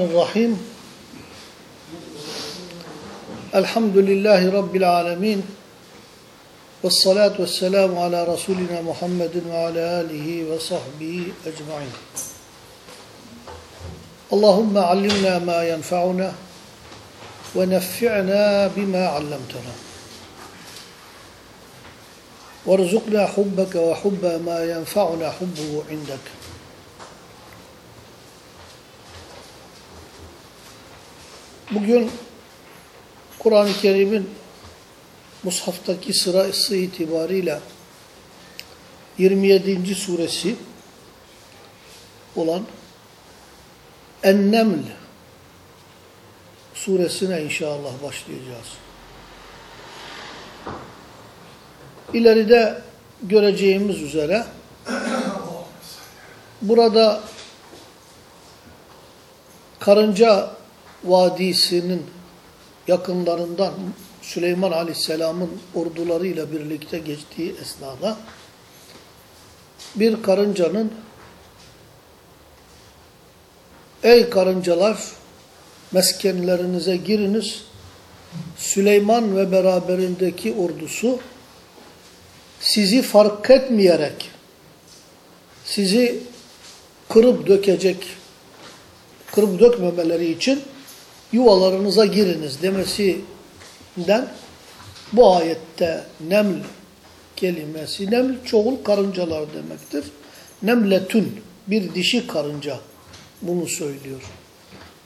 الرحمن الرحيم. الحمد لله رب العالمين والصلاة والسلام على رسولنا محمد وعلى آله وصحبه أجمعين. اللهم علمنا ما ينفعنا ونفعنا بما علمتنا. وارزقنا حبك وحب ما ينفعنا حبه عندك. Bugün Kur'an-ı Kerim'in Mushaftaki sırası itibariyle 27. suresi olan En-Neml suresine inşallah başlayacağız. İleride göreceğimiz üzere burada Karınca Vadisi'nin yakınlarından Süleyman Aleyhisselam'ın ordularıyla birlikte geçtiği esnada bir karıncanın Ey karıncalar meskenlerinize giriniz. Süleyman ve beraberindeki ordusu sizi fark etmeyerek sizi kırıp dökecek kırıp dökmemeleri için yuvalarınıza giriniz demesinden bu ayette neml kelimesi, neml çoğul karıncalar demektir. Nemletün, bir dişi karınca bunu söylüyor.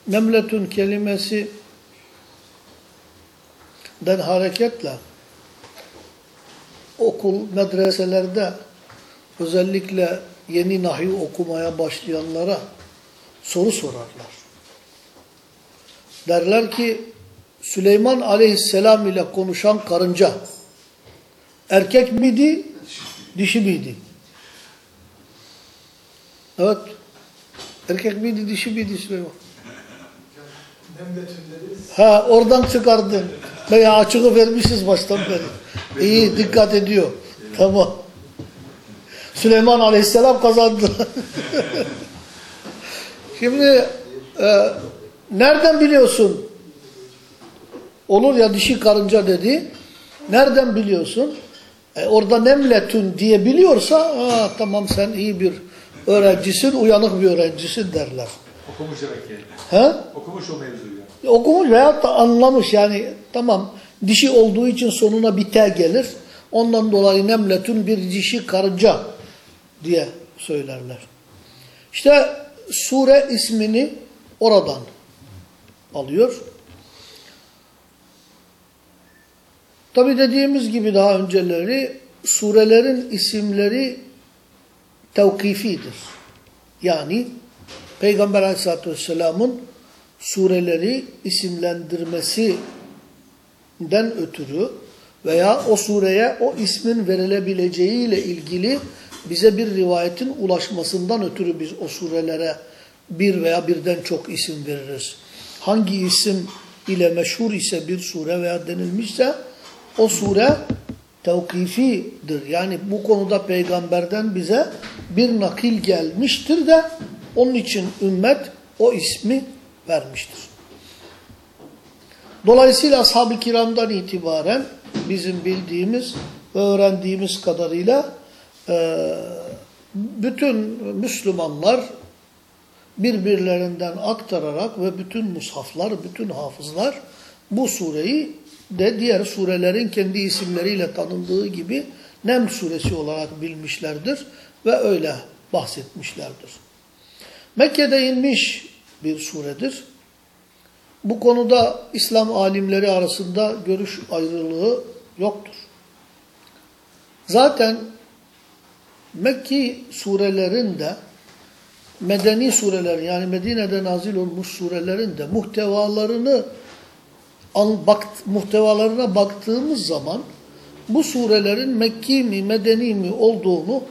Nemletün kelimesi den hareketle okul, medreselerde özellikle yeni nahi okumaya başlayanlara soru sorarlar. Derler ki Süleyman aleyhisselam ile konuşan karınca erkek miydi, dişi miydi? Evet. Erkek miydi, dişi miydi Süleyman? Ha oradan çıkardın. Veya açığı vermişiz baştan beri. İyi dikkat ediyor. Tamam. Süleyman aleyhisselam kazandı. Şimdi e, nereden biliyorsun? Olur ya dişi karınca dedi. Nereden biliyorsun? E, orada nemletün diye biliyorsa Aa, tamam sen iyi bir öğrencisin, uyanık bir öğrencisin derler. Okumuş demek ki. He? Okumuş o mevzuyu. Okumuş veyahut da anlamış yani tamam dişi olduğu için sonuna T gelir. Ondan dolayı nemletün bir dişi karınca diye söylerler. İşte sure ismini oradan alıyor. Tabi dediğimiz gibi daha önceleri surelerin isimleri tevkifidir. Yani Peygamber aleyhissalatü vesselamın sureleri isimlendirmesinden ötürü veya o sureye o ismin verilebileceği ile ilgili bize bir rivayetin ulaşmasından ötürü biz o surelere bir veya birden çok isim veririz. Hangi isim ile meşhur ise bir sure veya denilmişse o sure tevkifidir. Yani bu konuda peygamberden bize bir nakil gelmiştir de onun için ümmet o ismi vermiştir. Dolayısıyla ashab-ı kiramdan itibaren bizim bildiğimiz ve öğrendiğimiz kadarıyla bütün Müslümanlar birbirlerinden aktararak ve bütün mushaflar, bütün hafızlar bu sureyi de diğer surelerin kendi isimleriyle tanındığı gibi Nem suresi olarak bilmişlerdir ve öyle bahsetmişlerdir. Mekke'de inmiş bir suredir. Bu konuda İslam alimleri arasında görüş ayrılığı yoktur. Zaten Mekki surelerinde medeni sureler yani Medine'de nazil olmuş surelerin de muhtevalarını bak, muhtevalarına baktığımız zaman bu surelerin Mekki mi Medeni mi olduğunu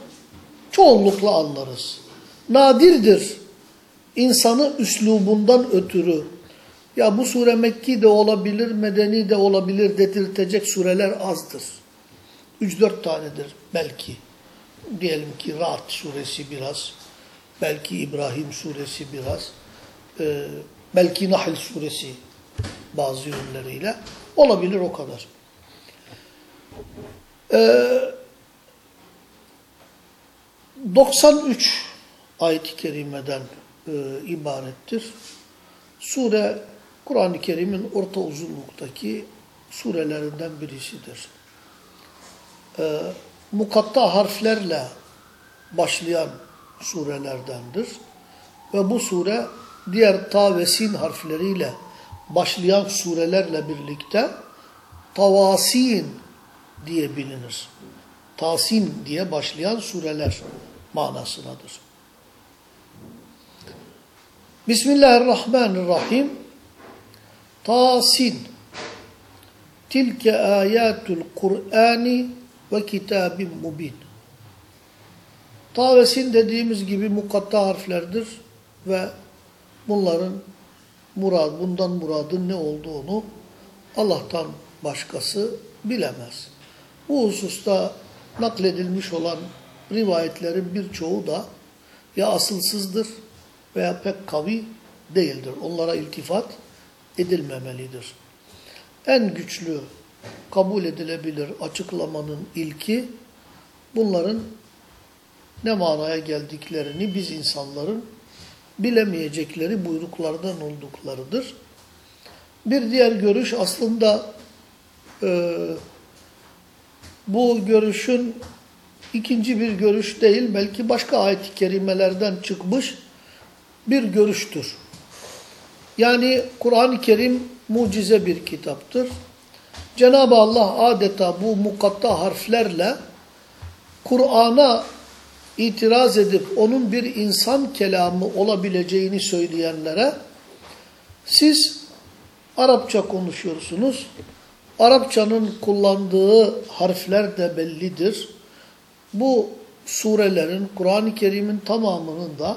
çoğunlukla anlarız. Nadirdir insanı üslubundan ötürü ya bu sure Mekki de olabilir, Medeni de olabilir dedirtecek sureler azdır. 3-4 tanedir belki. Diyelim ki Ra'd suresi biraz, belki İbrahim suresi biraz. e, belki Nahl suresi bazı yönleriyle olabilir o kadar. Ee, 93 ayet-i kerimeden e, ibarettir. Sure Kur'an-ı Kerim'in orta uzunluktaki surelerinden birisidir. Ee, mukatta harflerle başlayan surelerdendir. Ve bu sure diğer ta ve sin harfleriyle başlayan surelerle birlikte tavasin diye bilinir. Tasin diye başlayan sureler manasındadır. Bismillahirrahmanirrahim. Tasin. Tilke ayatul Kur'ani ve kitabin mubin. Ta ve sin dediğimiz gibi mukatta harflerdir ve bunların murad, bundan muradın ne olduğunu Allah'tan başkası bilemez. Bu hususta nakledilmiş olan rivayetlerin birçoğu da ya asılsızdır veya pek kavi değildir. Onlara iltifat edilmemelidir. En güçlü kabul edilebilir açıklamanın ilki bunların ne manaya geldiklerini biz insanların bilemeyecekleri buyruklardan olduklarıdır. Bir diğer görüş aslında e, bu görüşün ikinci bir görüş değil, belki başka ayet-i kerimelerden çıkmış bir görüştür. Yani Kur'an-ı Kerim mucize bir kitaptır. Cenab-ı Allah adeta bu mukatta harflerle Kur'an'a itiraz edip onun bir insan kelamı olabileceğini söyleyenlere siz Arapça konuşuyorsunuz. Arapçanın kullandığı harfler de bellidir. Bu surelerin, Kur'an-ı Kerim'in tamamının da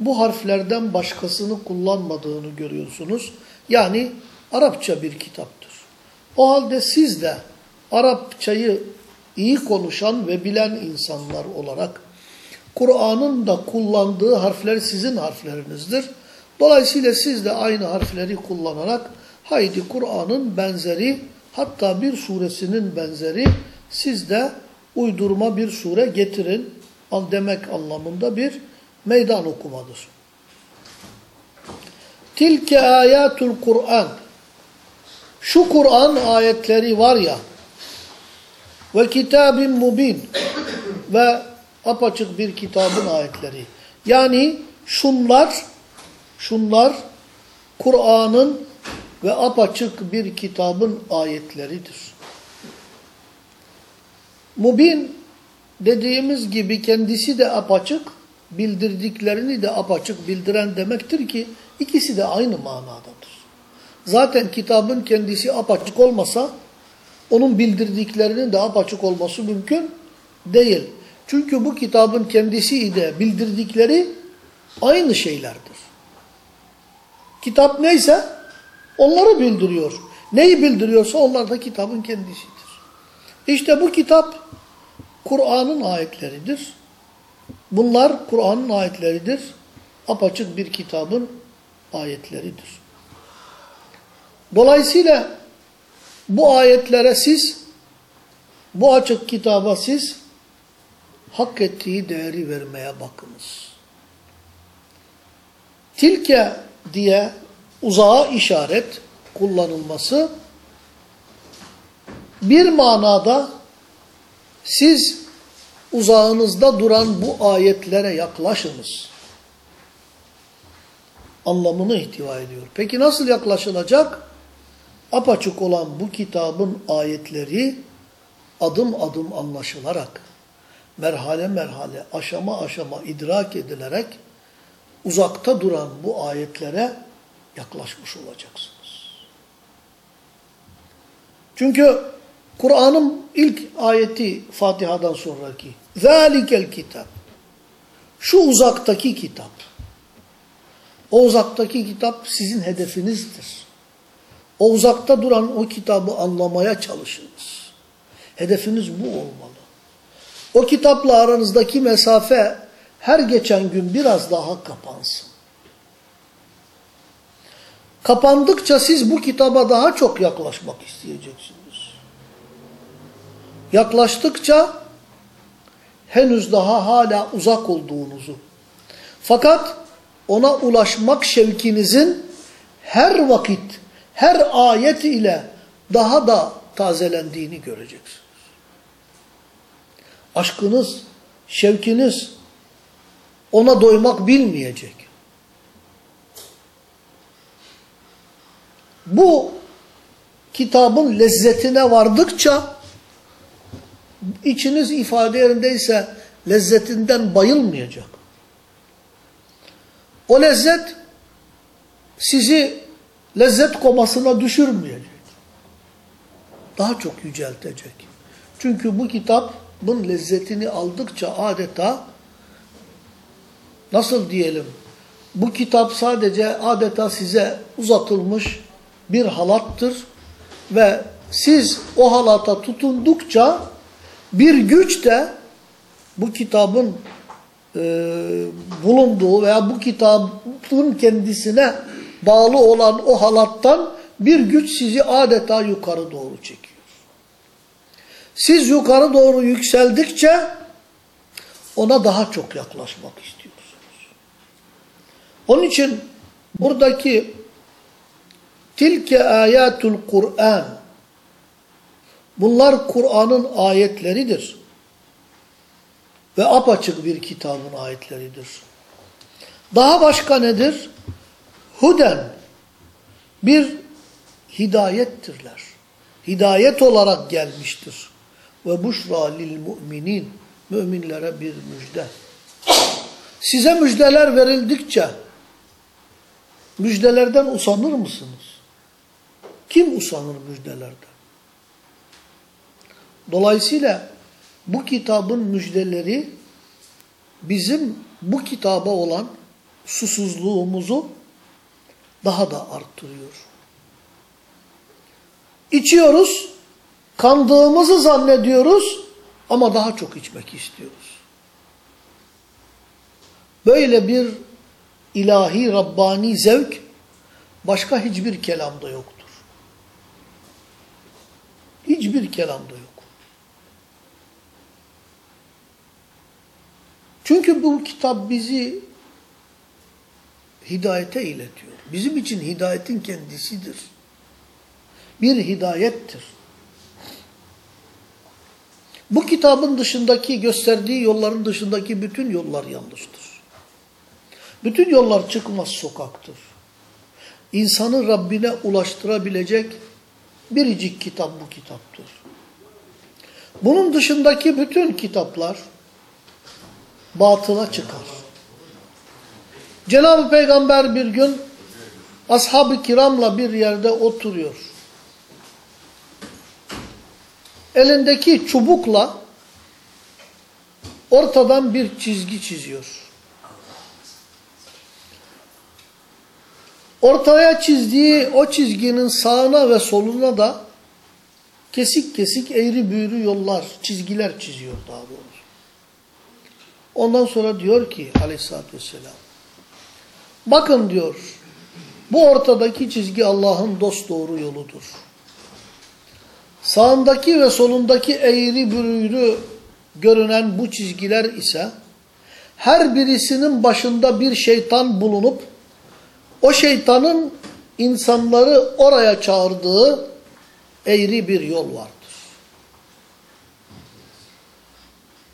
bu harflerden başkasını kullanmadığını görüyorsunuz. Yani Arapça bir kitaptır. O halde siz de Arapçayı iyi konuşan ve bilen insanlar olarak Kur'an'ın da kullandığı harfler sizin harflerinizdir. Dolayısıyla siz de aynı harfleri kullanarak haydi Kur'an'ın benzeri hatta bir suresinin benzeri siz de uydurma bir sure getirin demek anlamında bir meydan okumadır. Tilke ayatul Kur'an. Şu Kur'an ayetleri var ya ve kitabin mubin ve apaçık bir kitabın ayetleri. Yani şunlar şunlar Kur'an'ın ve apaçık bir kitabın ayetleridir. Mubin dediğimiz gibi kendisi de apaçık, bildirdiklerini de apaçık bildiren demektir ki ikisi de aynı manadadır. Zaten kitabın kendisi apaçık olmasa onun bildirdiklerinin de apaçık olması mümkün değil. Çünkü bu kitabın kendisi de bildirdikleri aynı şeylerdir. Kitap neyse onları bildiriyor. Neyi bildiriyorsa onlar da kitabın kendisidir. İşte bu kitap Kur'an'ın ayetleridir. Bunlar Kur'an'ın ayetleridir. Apaçık bir kitabın ayetleridir. Dolayısıyla bu ayetlere siz, bu açık kitaba siz hak ettiği değeri vermeye bakınız. Tilke diye uzağa işaret kullanılması bir manada siz uzağınızda duran bu ayetlere yaklaşınız. Anlamını ihtiva ediyor. Peki nasıl yaklaşılacak? Apaçık olan bu kitabın ayetleri adım adım anlaşılarak, merhale merhale, aşama aşama idrak edilerek uzakta duran bu ayetlere yaklaşmış olacaksınız. Çünkü Kur'an'ın ilk ayeti Fatiha'dan sonraki ذَٰلِكَ kitap. Şu uzaktaki kitap. O uzaktaki kitap sizin hedefinizdir. O uzakta duran o kitabı anlamaya çalışınız. Hedefiniz bu olmalı. O kitapla aranızdaki mesafe her geçen gün biraz daha kapansın. Kapandıkça siz bu kitaba daha çok yaklaşmak isteyeceksiniz. Yaklaştıkça henüz daha hala uzak olduğunuzu fakat ona ulaşmak şevkinizin her vakit, her ayet ile daha da tazelendiğini göreceksiniz. Aşkınız, şevkiniz ona doymak bilmeyecek. Bu kitabın lezzetine vardıkça içiniz ifade yerindeyse lezzetinden bayılmayacak. O lezzet sizi lezzet komasına düşürmeyecek. Daha çok yüceltecek. Çünkü bu kitabın lezzetini aldıkça adeta nasıl diyelim bu kitap sadece adeta size uzatılmış bir halattır ve siz o halata tutundukça bir güç de bu kitabın e, bulunduğu veya bu kitabın kendisine bağlı olan o halattan bir güç sizi adeta yukarı doğru çekiyor. Siz yukarı doğru yükseldikçe ona daha çok yaklaşmak istiyorsunuz. Onun için buradaki tilke ayatul Kur'an bunlar Kur'an'ın ayetleridir. Ve apaçık bir kitabın ayetleridir. Daha başka nedir? Huden bir hidayettirler. Hidayet olarak gelmiştir. Ve buşra lil müminin müminlere bir müjde. Size müjdeler verildikçe müjdelerden usanır mısınız? Kim usanır müjdelerden? Dolayısıyla bu kitabın müjdeleri bizim bu kitaba olan susuzluğumuzu daha da arttırıyor. İçiyoruz, kandığımızı zannediyoruz ama daha çok içmek istiyoruz. Böyle bir ilahi, Rabbani zevk başka hiçbir kelamda yoktur. Hiçbir kelamda yok. Çünkü bu kitap bizi hidayete iletiyor. Bizim için hidayetin kendisidir. Bir hidayettir. Bu kitabın dışındaki, gösterdiği yolların dışındaki bütün yollar yanlıştır. Bütün yollar çıkmaz sokaktır. İnsanı Rabbine ulaştırabilecek biricik kitap bu kitaptır. Bunun dışındaki bütün kitaplar batıla çıkar. Cenab-ı Peygamber bir gün ashab-ı kiramla bir yerde oturuyor. Elindeki çubukla ortadan bir çizgi çiziyor. Ortaya çizdiği o çizginin sağına ve soluna da kesik kesik eğri büğrü yollar, çizgiler çiziyor daha doğrusu. Ondan sonra diyor ki aleyhissalatü vesselam bakın diyor bu ortadaki çizgi Allah'ın dost doğru yoludur. Sağındaki ve solundaki eğri bürüğrü görünen bu çizgiler ise her birisinin başında bir şeytan bulunup o şeytanın insanları oraya çağırdığı eğri bir yol vardır.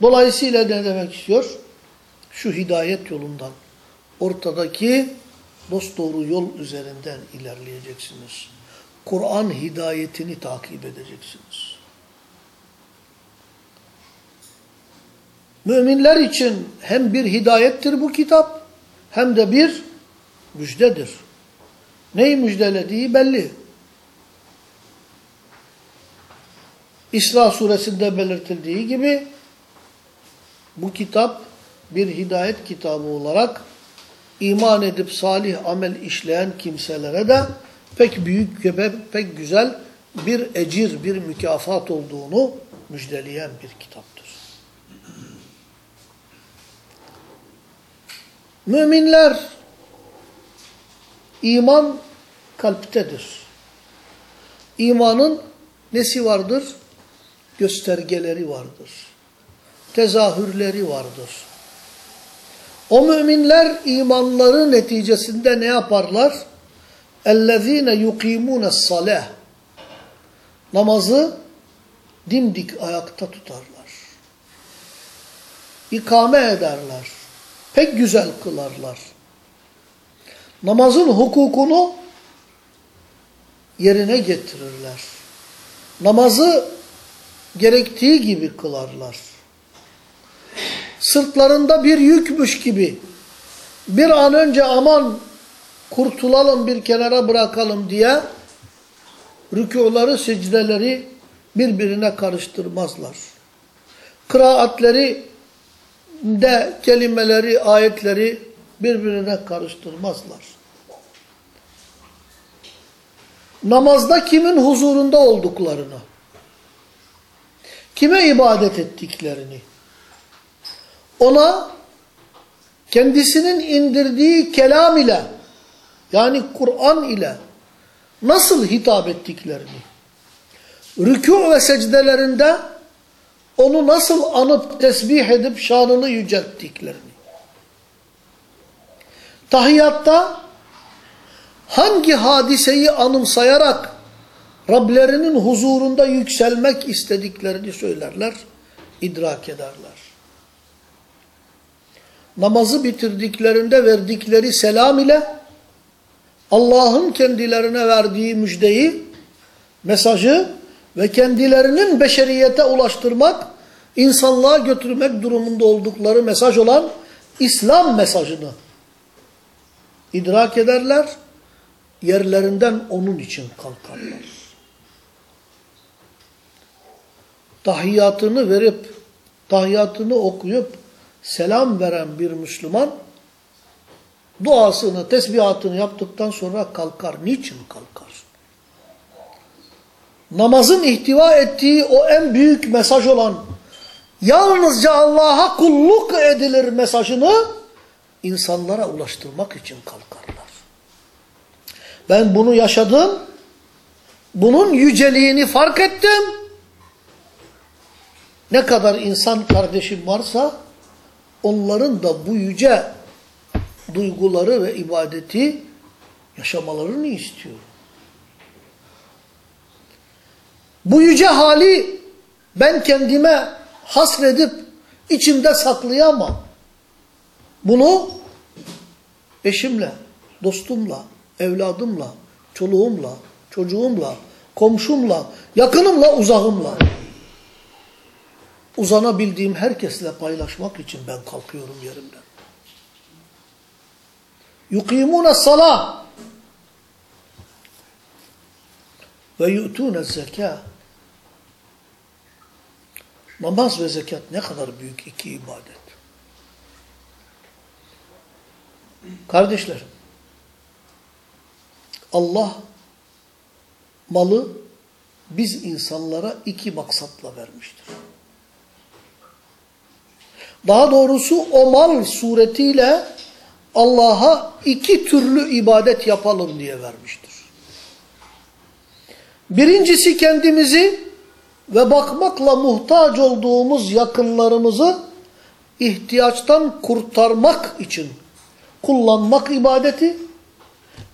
Dolayısıyla ne demek istiyor? Şu hidayet yolundan, ortadaki dosdoğru yol üzerinden ilerleyeceksiniz. Kur'an hidayetini takip edeceksiniz. Müminler için hem bir hidayettir bu kitap, hem de bir müjdedir. Neyi müjdelediği belli. İsra suresinde belirtildiği gibi bu kitap bir hidayet kitabı olarak iman edip salih amel işleyen kimselere de pek büyük ve pek güzel bir ecir, bir mükafat olduğunu müjdeleyen bir kitaptır. Müminler iman kalptedir. İmanın nesi vardır? Göstergeleri vardır. Tezahürleri vardır. O müminler imanları neticesinde ne yaparlar? اَلَّذ۪ينَ يُقِيمُونَ الصَّلَاةِ Namazı dimdik ayakta tutarlar. İkame ederler. Pek güzel kılarlar. Namazın hukukunu yerine getirirler. Namazı gerektiği gibi kılarlar. Sırtlarında bir yükmüş gibi bir an önce aman kurtulalım bir kenara bırakalım diye rükuları, secdeleri birbirine karıştırmazlar. Kıraatleri de kelimeleri, ayetleri birbirine karıştırmazlar. Namazda kimin huzurunda olduklarını, kime ibadet ettiklerini, ona kendisinin indirdiği kelam ile, yani Kur'an ile nasıl hitap ettiklerini, rükû ve secdelerinde onu nasıl anıp tesbih edip şanını yücelttiklerini, tahiyyatta hangi hadiseyi anımsayarak Rablerinin huzurunda yükselmek istediklerini söylerler, idrak ederler. Namazı bitirdiklerinde verdikleri selam ile Allah'ın kendilerine verdiği müjdeyi, mesajı ve kendilerinin beşeriyete ulaştırmak, insanlığa götürmek durumunda oldukları mesaj olan İslam mesajını idrak ederler, yerlerinden onun için kalkarlar. Tahiyyatını verip, tahiyyatını okuyup, selam veren bir Müslüman, duasını, tesbihatını yaptıktan sonra kalkar. Niçin kalkar? Namazın ihtiva ettiği o en büyük mesaj olan, yalnızca Allah'a kulluk edilir mesajını, insanlara ulaştırmak için kalkarlar. Ben bunu yaşadım, bunun yüceliğini fark ettim. Ne kadar insan kardeşim varsa, onların da bu yüce duyguları ve ibadeti yaşamalarını istiyorum. Bu yüce hali ben kendime hasredip içimde saklayamam. Bunu eşimle, dostumla, evladımla, çoluğumla, çocuğumla, komşumla, yakınımla, uzağımla uzanabildiğim herkesle paylaşmak için ben kalkıyorum yerimden. Yukimune salah ve yu'tune zeka. Namaz ve zekat ne kadar büyük iki ibadet. Kardeşlerim, Allah malı biz insanlara iki maksatla vermiştir. Daha doğrusu o mal suretiyle Allah'a iki türlü ibadet yapalım diye vermiştir. Birincisi kendimizi ve bakmakla muhtaç olduğumuz yakınlarımızı ihtiyaçtan kurtarmak için kullanmak ibadeti.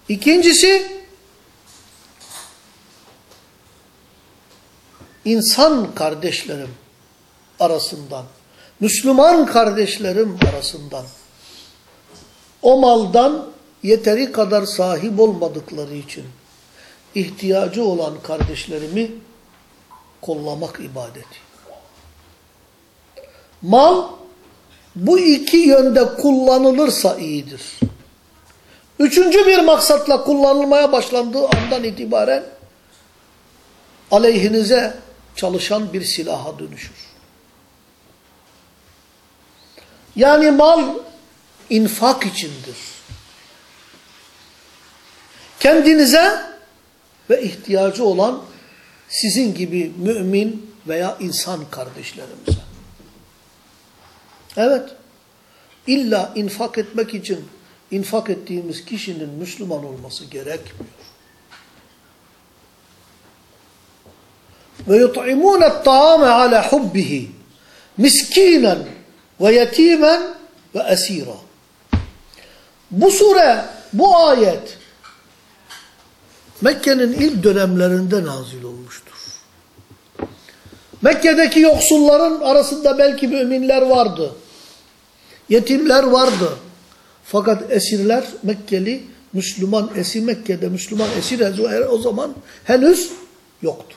İkincisi insan kardeşlerim arasından, Müslüman kardeşlerim arasından o maldan yeteri kadar sahip olmadıkları için ihtiyacı olan kardeşlerimi kollamak ibadeti. Mal bu iki yönde kullanılırsa iyidir. Üçüncü bir maksatla kullanılmaya başlandığı andan itibaren aleyhinize çalışan bir silaha dönüşür. Yani mal infak içindir. Kendinize ve ihtiyacı olan sizin gibi mümin veya insan kardeşlerimize. Evet. İlla infak etmek için infak ettiğimiz kişinin Müslüman olması gerekmiyor. Ve yut'imûne ta'ame ala hubbihi miskinen ve yetimen ve esira. Bu sure, bu ayet Mekke'nin ilk dönemlerinde nazil olmuştur. Mekke'deki yoksulların arasında belki müminler vardı. Yetimler vardı. Fakat esirler Mekkeli, Müslüman esir Mekke'de Müslüman esir o zaman henüz yoktu.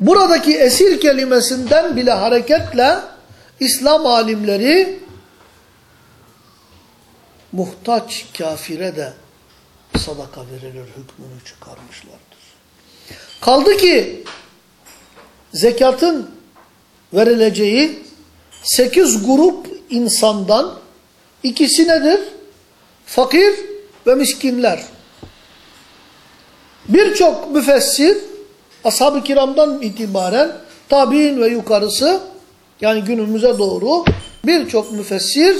Buradaki esir kelimesinden bile hareketle İslam alimleri muhtaç kafire de sadaka verilir hükmünü çıkarmışlardır. Kaldı ki zekatın verileceği sekiz grup insandan ikisi nedir? Fakir ve miskinler. Birçok müfessir ashab-ı kiramdan itibaren tabi'in ve yukarısı yani günümüze doğru birçok müfessir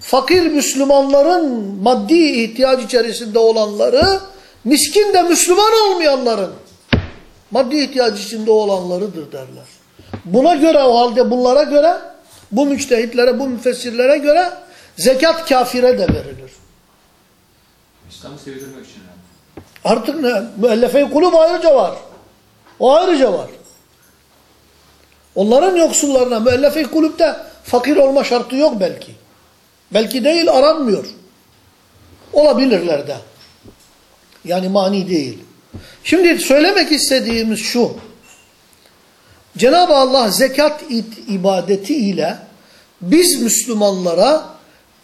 fakir Müslümanların maddi ihtiyaç içerisinde olanları miskin de Müslüman olmayanların maddi ihtiyaç içinde olanlarıdır derler. Buna göre o halde bunlara göre bu müçtehitlere bu müfessirlere göre zekat kafire de verilir. İslam'ı sevdirmek için. Artık ne? Müellefe-i kulüp ayrıca var. O ayrıca var. Onların yoksullarına müellefe-i kulüpte fakir olma şartı yok belki. Belki değil aranmıyor. Olabilirler de. Yani mani değil. Şimdi söylemek istediğimiz şu. Cenab-ı Allah zekat ibadeti ile biz Müslümanlara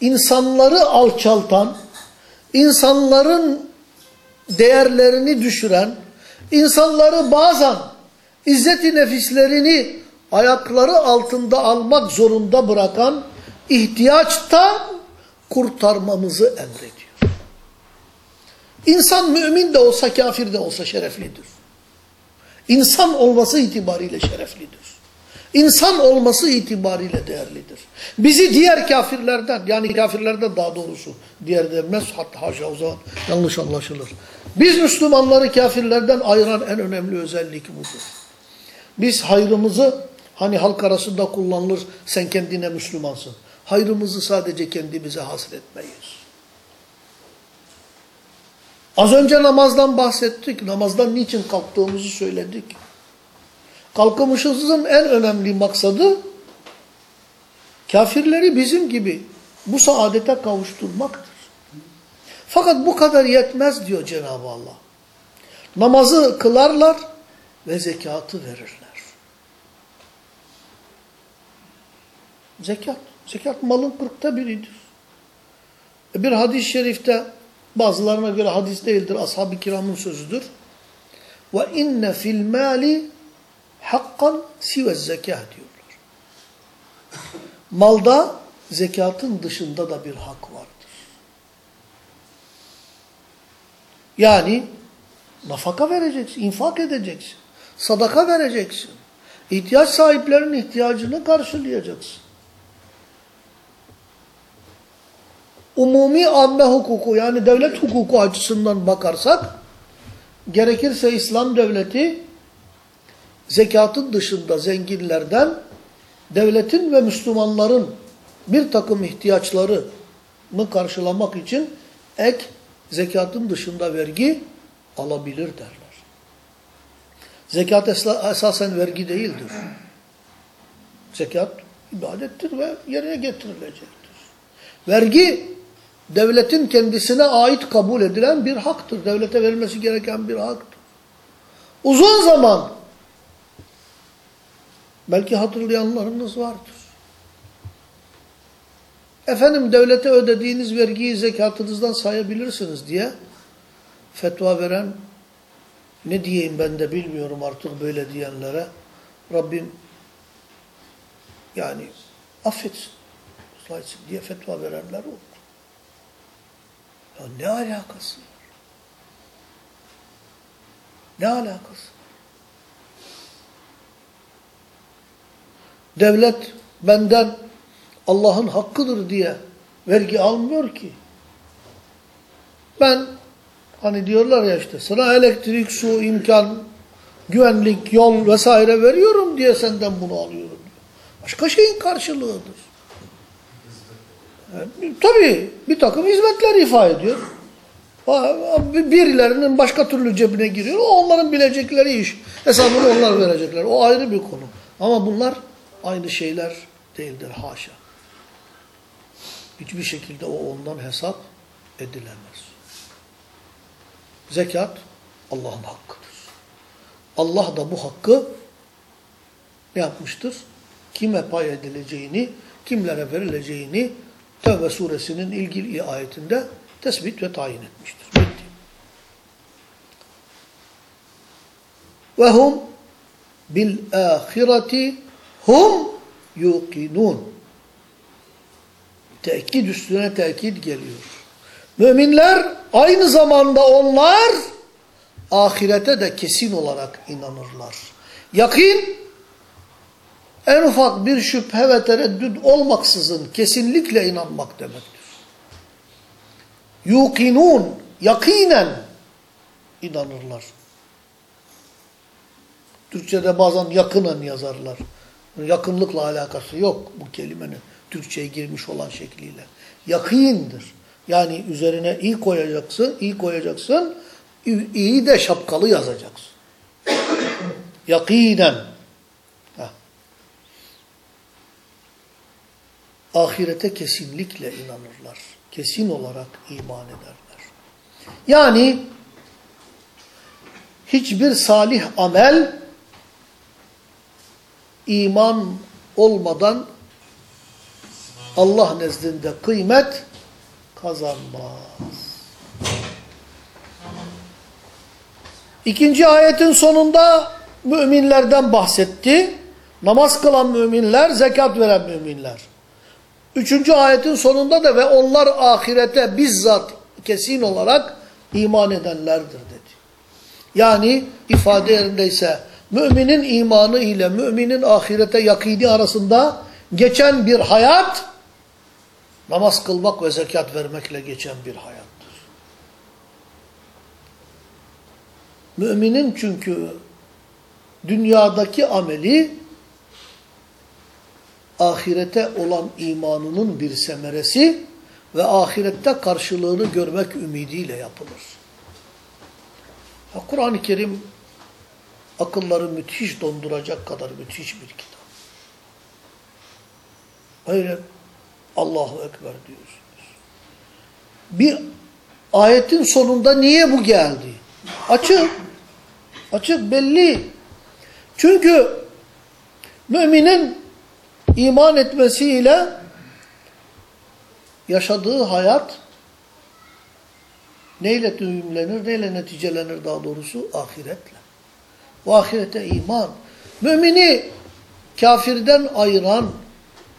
insanları alçaltan, insanların değerlerini düşüren, insanları bazen izzeti nefislerini ayakları altında almak zorunda bırakan ihtiyaçtan kurtarmamızı emrediyor. İnsan mümin de olsa kafir de olsa şereflidir. İnsan olması itibariyle şereflidir. İnsan olması itibariyle değerlidir. Bizi diğer kafirlerden yani kafirlerden daha doğrusu diğer denmez hatta haşa o zaman yanlış anlaşılır. Biz Müslümanları kafirlerden ayıran en önemli özellik budur. Biz hayrımızı hani halk arasında kullanılır sen kendine Müslümansın. Hayrımızı sadece kendimize hasretmeyiz. Az önce namazdan bahsettik. Namazdan niçin kalktığımızı söyledik. Kalkmışızın en önemli maksadı kafirleri bizim gibi bu saadete kavuşturmaktır. Fakat bu kadar yetmez diyor Cenab-ı Allah. Namazı kılarlar ve zekatı verirler. Zekat. Zekat malın kırkta biridir. E, bir hadis-i şerifte bazılarına göre hadis değildir, ashab-ı kiramın sözüdür. Ve inne fil mali hakkan sive zekah diyorlar. Malda zekatın dışında da bir hak vardır. Yani nafaka vereceksin, infak edeceksin, sadaka vereceksin. İhtiyaç sahiplerinin ihtiyacını karşılayacaksın. Umumi amme hukuku yani devlet hukuku açısından bakarsak gerekirse İslam devleti zekatın dışında zenginlerden devletin ve Müslümanların bir takım ihtiyaçlarını karşılamak için ek zekatın dışında vergi alabilir derler. Zekat esasen vergi değildir. Zekat ibadettir ve yerine getirilecektir. Vergi devletin kendisine ait kabul edilen bir haktır. Devlete verilmesi gereken bir haktır. Uzun zaman belki hatırlayanlarınız vardır. Efendim devlete ödediğiniz vergiyi zekatınızdan sayabilirsiniz diye fetva veren ne diyeyim ben de bilmiyorum artık böyle diyenlere Rabbim yani affetsin diye fetva verenler oldu. Ya ne alakası var? Ne alakası? Devlet benden Allah'ın hakkıdır diye vergi almıyor ki. Ben hani diyorlar ya işte sana elektrik, su, imkan güvenlik, yol vesaire veriyorum diye senden bunu alıyorum. Başka şeyin karşılığıdır. Tabii bir takım hizmetler ifa ediyor. Birilerinin başka türlü cebine giriyor. O onların bilecekleri iş. Hesabını onlar verecekler. O ayrı bir konu. Ama bunlar aynı şeyler değildir. Haşa. Hiçbir şekilde o ondan hesap edilemez. Zekat Allah'ın hakkıdır. Allah da bu hakkı ne yapmıştır? Kime pay edileceğini, kimlere verileceğini Tevbe suresinin ilgili ayetinde tespit ve tayin etmiştir. Bitti. Ve hum bil ahireti hum yuqinun. Tekit üstüne tekit geliyor. Müminler aynı zamanda onlar ahirete de kesin olarak inanırlar. Yakin en ufak bir şüphe ve tereddüt olmaksızın kesinlikle inanmak demektir. Yukinun, yakinen inanırlar. Türkçe'de bazen yakınen yazarlar. Yakınlıkla alakası yok bu kelimenin Türkçe'ye girmiş olan şekliyle. Yakindir. Yani üzerine iyi koyacaksın, iyi koyacaksın, iyi de şapkalı yazacaksın. Yakinen. Ahirete kesinlikle inanırlar. Kesin olarak iman ederler. Yani hiçbir salih amel iman olmadan Allah nezdinde kıymet kazanmaz. İkinci ayetin sonunda müminlerden bahsetti. Namaz kılan müminler, zekat veren müminler. Üçüncü ayetin sonunda da ve onlar ahirete bizzat kesin olarak iman edenlerdir dedi. Yani ifade yerindeyse müminin imanı ile müminin ahirete yakini arasında geçen bir hayat namaz kılmak ve zekat vermekle geçen bir hayattır. Müminin çünkü dünyadaki ameli ahirete olan imanının bir semeresi ve ahirette karşılığını görmek ümidiyle yapılır. Kur'an-ı Kerim akılları müthiş donduracak kadar müthiş bir kitap. Öyle Allahu Ekber diyorsunuz. Bir ayetin sonunda niye bu geldi? Açık. Açık belli. Çünkü müminin iman etmesiyle yaşadığı hayat neyle düğümlenir, neyle neticelenir daha doğrusu? Ahiretle. Bu ahirete iman. Mümini kafirden ayıran,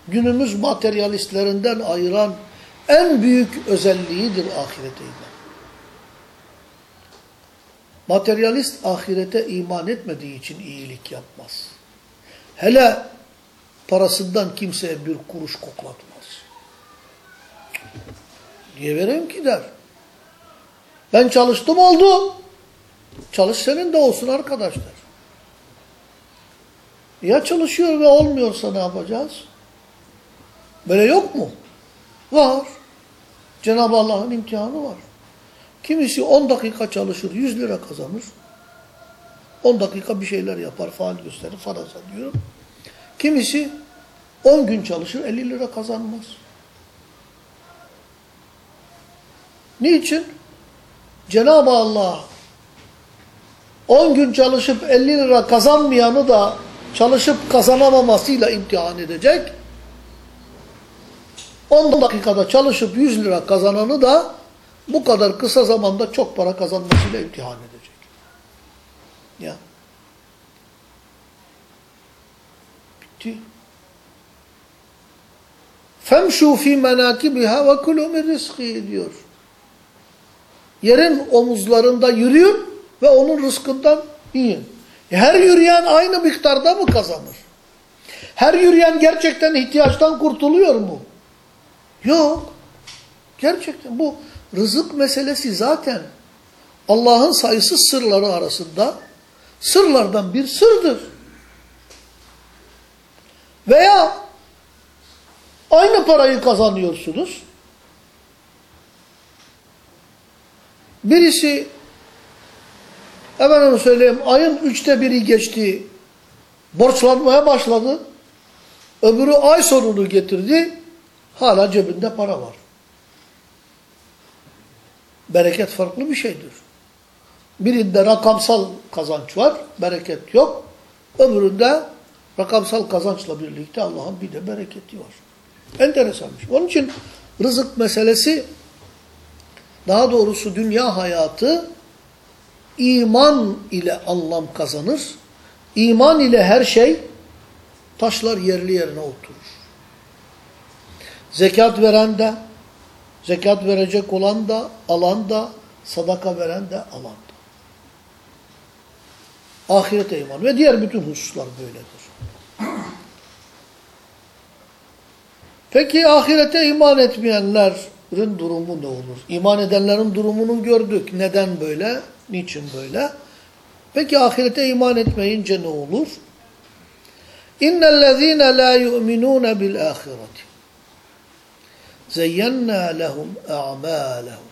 günümüz materyalistlerinden ayıran en büyük özelliğidir ahirete iman. Materyalist ahirete iman etmediği için iyilik yapmaz. Hele parasından kimseye bir kuruş koklatmaz. Niye vereyim ki der. Ben çalıştım oldu. Çalış senin de olsun arkadaşlar. Ya çalışıyor ve olmuyorsa ne yapacağız? Böyle yok mu? Var. Cenab-ı Allah'ın imtihanı var. Kimisi 10 dakika çalışır, 100 lira kazanır. 10 dakika bir şeyler yapar, faal gösterir, faraza diyorum. Kimisi 10 gün çalışır, 50 lira kazanmaz. Niçin? Cenab-ı Allah 10 gün çalışıp 50 lira kazanmayanı da çalışıp kazanamamasıyla imtihan edecek. 10 dakikada çalışıp 100 lira kazananı da bu kadar kısa zamanda çok para kazanmasıyla imtihan edecek. Ya. Bitti. Femşu fi menakibiha ve kulu min rizki diyor. Yerin omuzlarında yürüyün ve onun rızkından yiyin. Her yürüyen aynı miktarda mı kazanır? Her yürüyen gerçekten ihtiyaçtan kurtuluyor mu? Yok. Gerçekten bu rızık meselesi zaten Allah'ın sayısız sırları arasında sırlardan bir sırdır. Veya aynı parayı kazanıyorsunuz. Birisi efendim söyleyeyim ayın üçte biri geçti. Borçlanmaya başladı. Öbürü ay sonunu getirdi. Hala cebinde para var. Bereket farklı bir şeydir. Birinde rakamsal kazanç var, bereket yok. Öbüründe rakamsal kazançla birlikte Allah'ın bir de bereketi var. Enteresanmış. Onun için rızık meselesi, daha doğrusu dünya hayatı iman ile anlam kazanır. İman ile her şey taşlar yerli yerine oturur. Zekat veren de, zekat verecek olan da, alan da, sadaka veren de, alan da. Ahirete iman ve diğer bütün hususlar böyledir. Peki ahirete iman etmeyenlerin durumu ne olur? İman edenlerin durumunu gördük. Neden böyle? Niçin böyle? Peki ahirete iman etmeyince ne olur? İnnellezîne lâ yu'minûne bil âhireti. Zeyyennâ lehum a'mâlehum.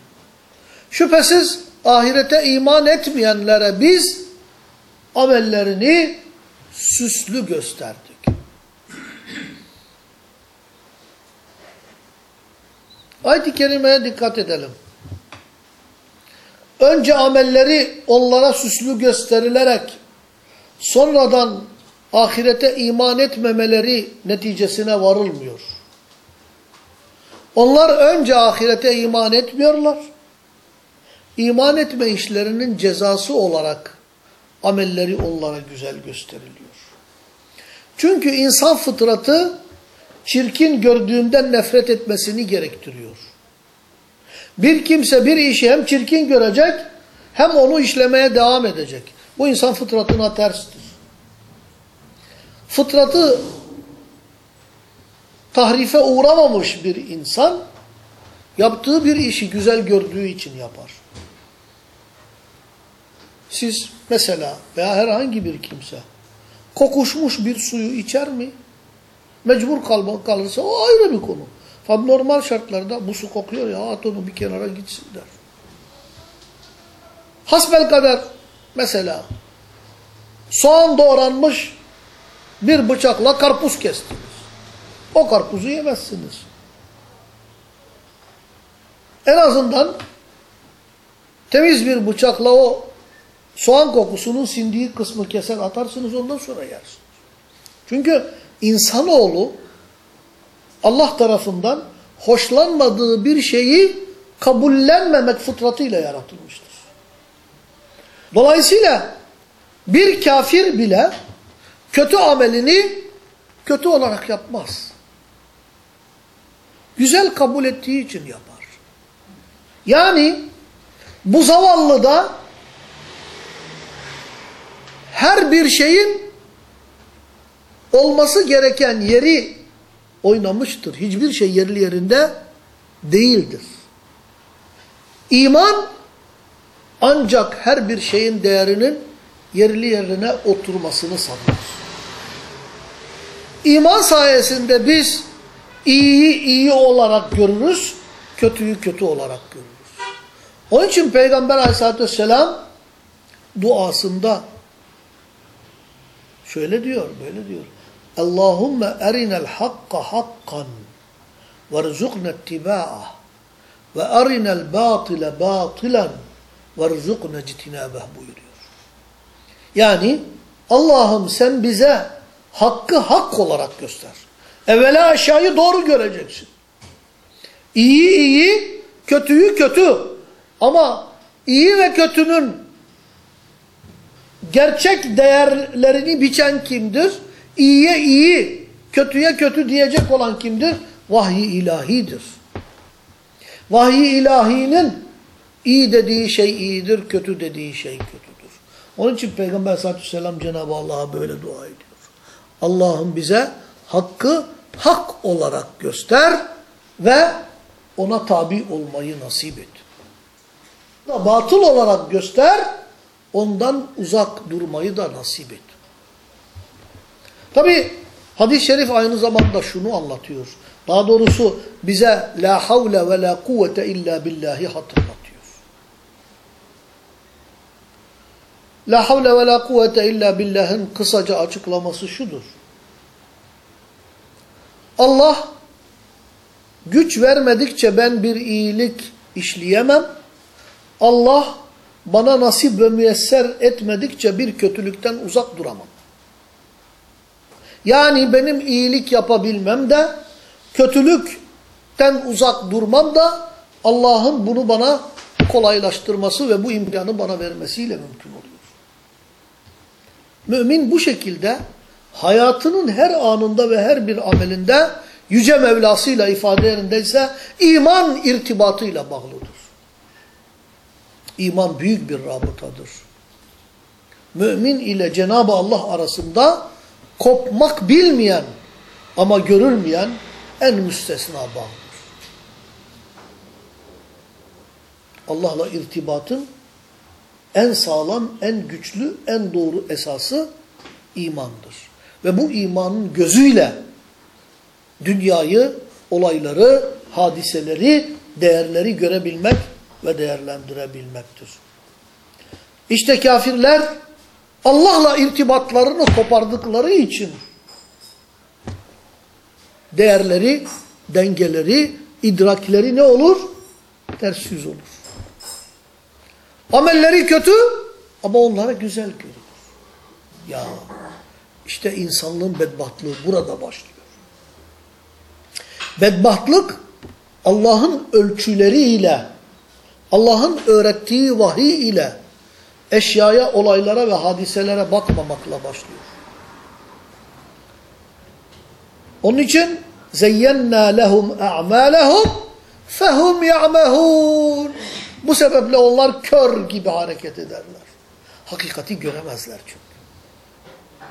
Şüphesiz ahirete iman etmeyenlere biz amellerini süslü gösterdik. Ayet-i Kerime'ye dikkat edelim. Önce amelleri onlara süslü gösterilerek sonradan ahirete iman etmemeleri neticesine varılmıyor. Onlar önce ahirete iman etmiyorlar. İman etme işlerinin cezası olarak amelleri onlara güzel gösteriliyor. Çünkü insan fıtratı çirkin gördüğünden nefret etmesini gerektiriyor. Bir kimse bir işi hem çirkin görecek hem onu işlemeye devam edecek. Bu insan fıtratına terstir. Fıtratı tahrife uğramamış bir insan yaptığı bir işi güzel gördüğü için yapar. Siz mesela veya herhangi bir kimse kokuşmuş bir suyu içer mi? Mecbur kal kalırsa o ayrı bir konu. Fakat normal şartlarda bu su kokuyor ya at onu bir kenara gitsin der. Hasbel kadar mesela soğan doğranmış bir bıçakla karpuz kestiniz. O karpuzu yemezsiniz. En azından temiz bir bıçakla o soğan kokusunun sindiği kısmı keser atarsınız ondan sonra yersiniz. Çünkü insanoğlu Allah tarafından hoşlanmadığı bir şeyi kabullenmemek fıtratıyla yaratılmıştır. Dolayısıyla bir kafir bile kötü amelini kötü olarak yapmaz. Güzel kabul ettiği için yapar. Yani bu zavallı da her bir şeyin olması gereken yeri oynamıştır. Hiçbir şey yerli yerinde değildir. İman ancak her bir şeyin değerinin yerli yerine oturmasını sağlar. İman sayesinde biz iyiyi iyi olarak görürüz, kötüyü kötü olarak görürüz. Onun için Peygamber aleyhissalatü vesselam duasında şöyle diyor, böyle diyor. Allahümme erinel hakka hakkan verzukne ittiba'ah ve erinel batile batilen verzukne citinabeh buyuruyor. Yani Allah'ım sen bize hakkı hak olarak göster. Evvela aşağıyı doğru göreceksin. İyi iyi, kötüyü kötü. Ama iyi ve kötünün gerçek değerlerini biçen kimdir? İyiye iyi, kötüye kötü diyecek olan kimdir? Vahiy ilahidir. Vahiy ilahinin iyi dediği şey iyidir, kötü dediği şey kötüdür. Onun için Peygamber sallallahu aleyhi ve sellem Cenab-ı Allah'a böyle dua ediyor. Allah'ım bize hakkı hak olarak göster ve ona tabi olmayı nasip et. Batıl olarak göster, ondan uzak durmayı da nasip et. Tabi hadis-i şerif aynı zamanda şunu anlatıyor. Daha doğrusu bize la havle ve la kuvvete illa billahi hatırlatıyor. La havle ve la kuvvete illa billah'ın kısaca açıklaması şudur. Allah güç vermedikçe ben bir iyilik işleyemem. Allah bana nasip ve müyesser etmedikçe bir kötülükten uzak duramam. Yani benim iyilik yapabilmem de kötülükten uzak durmam da Allah'ın bunu bana kolaylaştırması ve bu imkanı bana vermesiyle mümkün oluyor. Mümin bu şekilde hayatının her anında ve her bir amelinde Yüce Mevlasıyla ifade yerindeyse iman irtibatıyla bağlıdır. İman büyük bir rabıtadır. Mümin ile Cenab-ı Allah arasında kopmak bilmeyen ama görülmeyen en müstesna bağdır. Allah'la irtibatın en sağlam, en güçlü, en doğru esası imandır. Ve bu imanın gözüyle dünyayı, olayları, hadiseleri, değerleri görebilmek ve değerlendirebilmektir. İşte kafirler Allah'la irtibatlarını kopardıkları için değerleri, dengeleri, idrakleri ne olur? Ters yüz olur. Amelleri kötü ama onlara güzel görünür. Ya işte insanlığın bedbahtlığı burada başlıyor. Bedbahtlık Allah'ın ölçüleriyle, Allah'ın öğrettiği vahiy ile eşyaya, olaylara ve hadiselere bakmamakla başlıyor. Onun için zeyyenna lehum a'malehum fehum ya'mehun. Bu sebeple onlar kör gibi hareket ederler. Hakikati göremezler çünkü.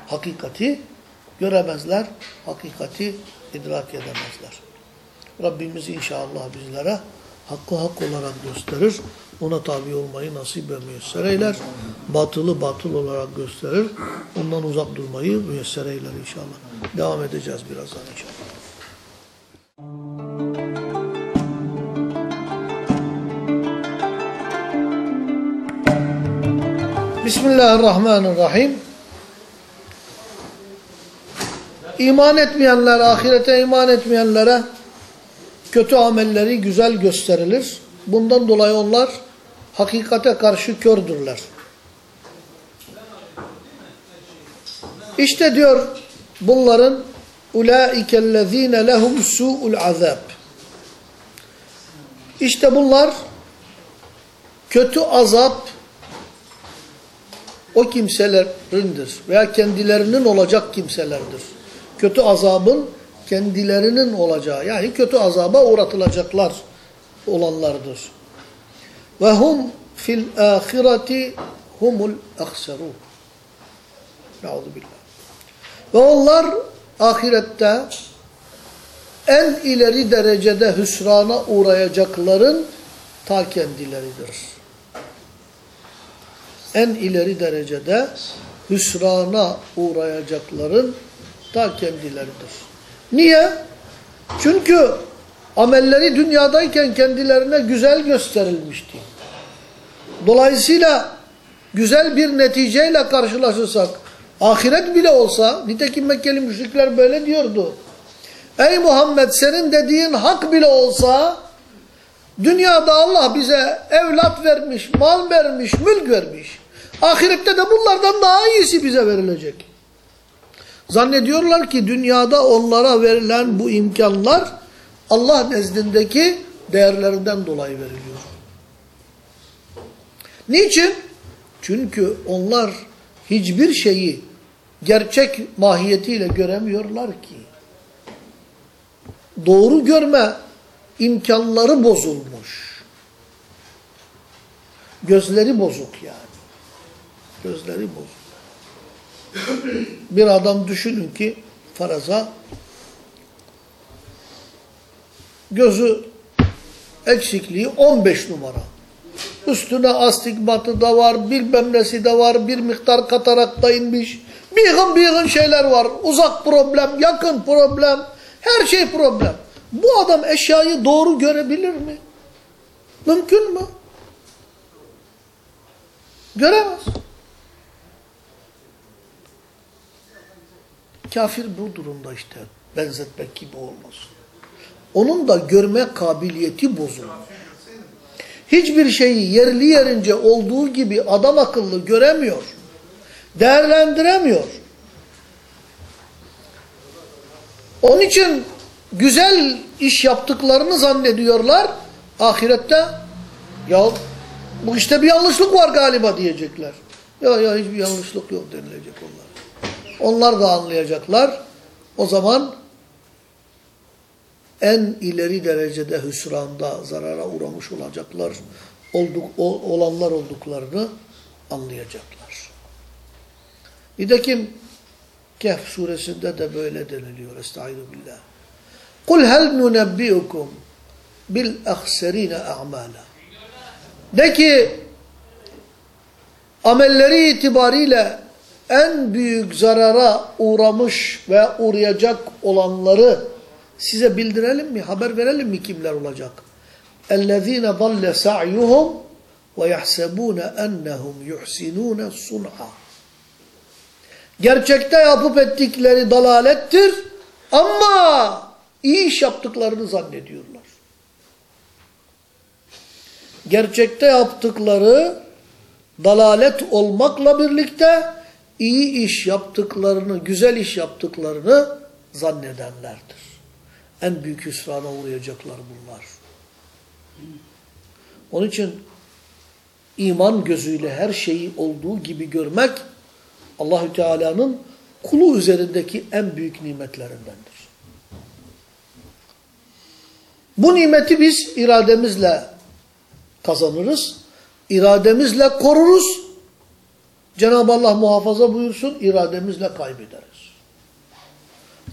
Hakikati göremezler, hakikati idrak edemezler. Rabbimiz inşallah bizlere hakkı hak olarak gösterir. Ona tabi olmayı nasip ve müyesser eyler. Batılı batıl olarak gösterir. Ondan uzak durmayı müyesser eyler inşallah. Devam edeceğiz birazdan inşallah. Bismillahirrahmanirrahim. İman etmeyenler, ahirete iman etmeyenlere kötü amelleri güzel gösterilir. Bundan dolayı onlar hakikate karşı kördürler. İşte diyor bunların ulaikellezine lehum su'ul azab. İşte bunlar kötü azap o kimselerindir veya kendilerinin olacak kimselerdir. Kötü azabın kendilerinin olacağı yani kötü azaba uğratılacaklar olanlardır. Ve hum fil ahireti humul ahserun. Nauzubillah. Ve onlar ahirette en ileri derecede hüsrana uğrayacakların ta kendileridir. En ileri derecede hüsrana uğrayacakların ta kendileridir. Niye? Çünkü amelleri dünyadayken kendilerine güzel gösterilmişti. Dolayısıyla güzel bir neticeyle karşılaşırsak, ahiret bile olsa, nitekim Mekkeli müşrikler böyle diyordu. Ey Muhammed senin dediğin hak bile olsa, dünyada Allah bize evlat vermiş, mal vermiş, mülk vermiş. Ahirette de bunlardan daha iyisi bize verilecek. Zannediyorlar ki dünyada onlara verilen bu imkanlar Allah nezdindeki değerlerinden dolayı veriliyor. Niçin? Çünkü onlar hiçbir şeyi gerçek mahiyetiyle göremiyorlar ki. Doğru görme imkanları bozulmuş. Gözleri bozuk yani. Gözleri bozuk. Bir adam düşünün ki faraza gözü eksikliği 15 numara. Üstüne astigmatı da var, bilmem nesi de var, bir miktar katarak da inmiş. Bir bir şeyler var. Uzak problem, yakın problem, her şey problem. Bu adam eşyayı doğru görebilir mi? Mümkün mü? Göremez. Kafir bu durumda işte benzetmek gibi olmaz. Onun da görme kabiliyeti bozulur. Hiçbir şeyi yerli yerince olduğu gibi adam akıllı göremiyor. Değerlendiremiyor. Onun için güzel iş yaptıklarını zannediyorlar. Ahirette ya bu işte bir yanlışlık var galiba diyecekler. Ya ya hiçbir yanlışlık yok denilecek onlar. Onlar da anlayacaklar. O zaman en ileri derecede hüsranda, zarara uğramış olacaklar, olduk, olanlar olduklarını anlayacaklar. Nitekim Kehf suresinde de böyle deniliyor. Estaizu billah. Kul hel nunebbiukum bil ahserine a'mala. De ki amelleri itibariyle en büyük zarara uğramış ve uğrayacak olanları Size bildirelim mi? Haber verelim mi kimler olacak? اَلَّذ۪ينَ ضَلَّ سَعْيُهُمْ وَيَحْسَبُونَ اَنَّهُمْ يُحْسِنُونَ صُنْعًا Gerçekte yapıp ettikleri dalalettir ama iyi iş yaptıklarını zannediyorlar. Gerçekte yaptıkları dalalet olmakla birlikte iyi iş yaptıklarını, güzel iş yaptıklarını zannedenlerdir. En büyük hüsrana uğrayacaklar bunlar. Onun için iman gözüyle her şeyi olduğu gibi görmek Allahü Teala'nın kulu üzerindeki en büyük nimetlerindendir. Bu nimeti biz irademizle kazanırız, irademizle koruruz. Cenab-ı Allah muhafaza buyursun, irademizle kaybederiz.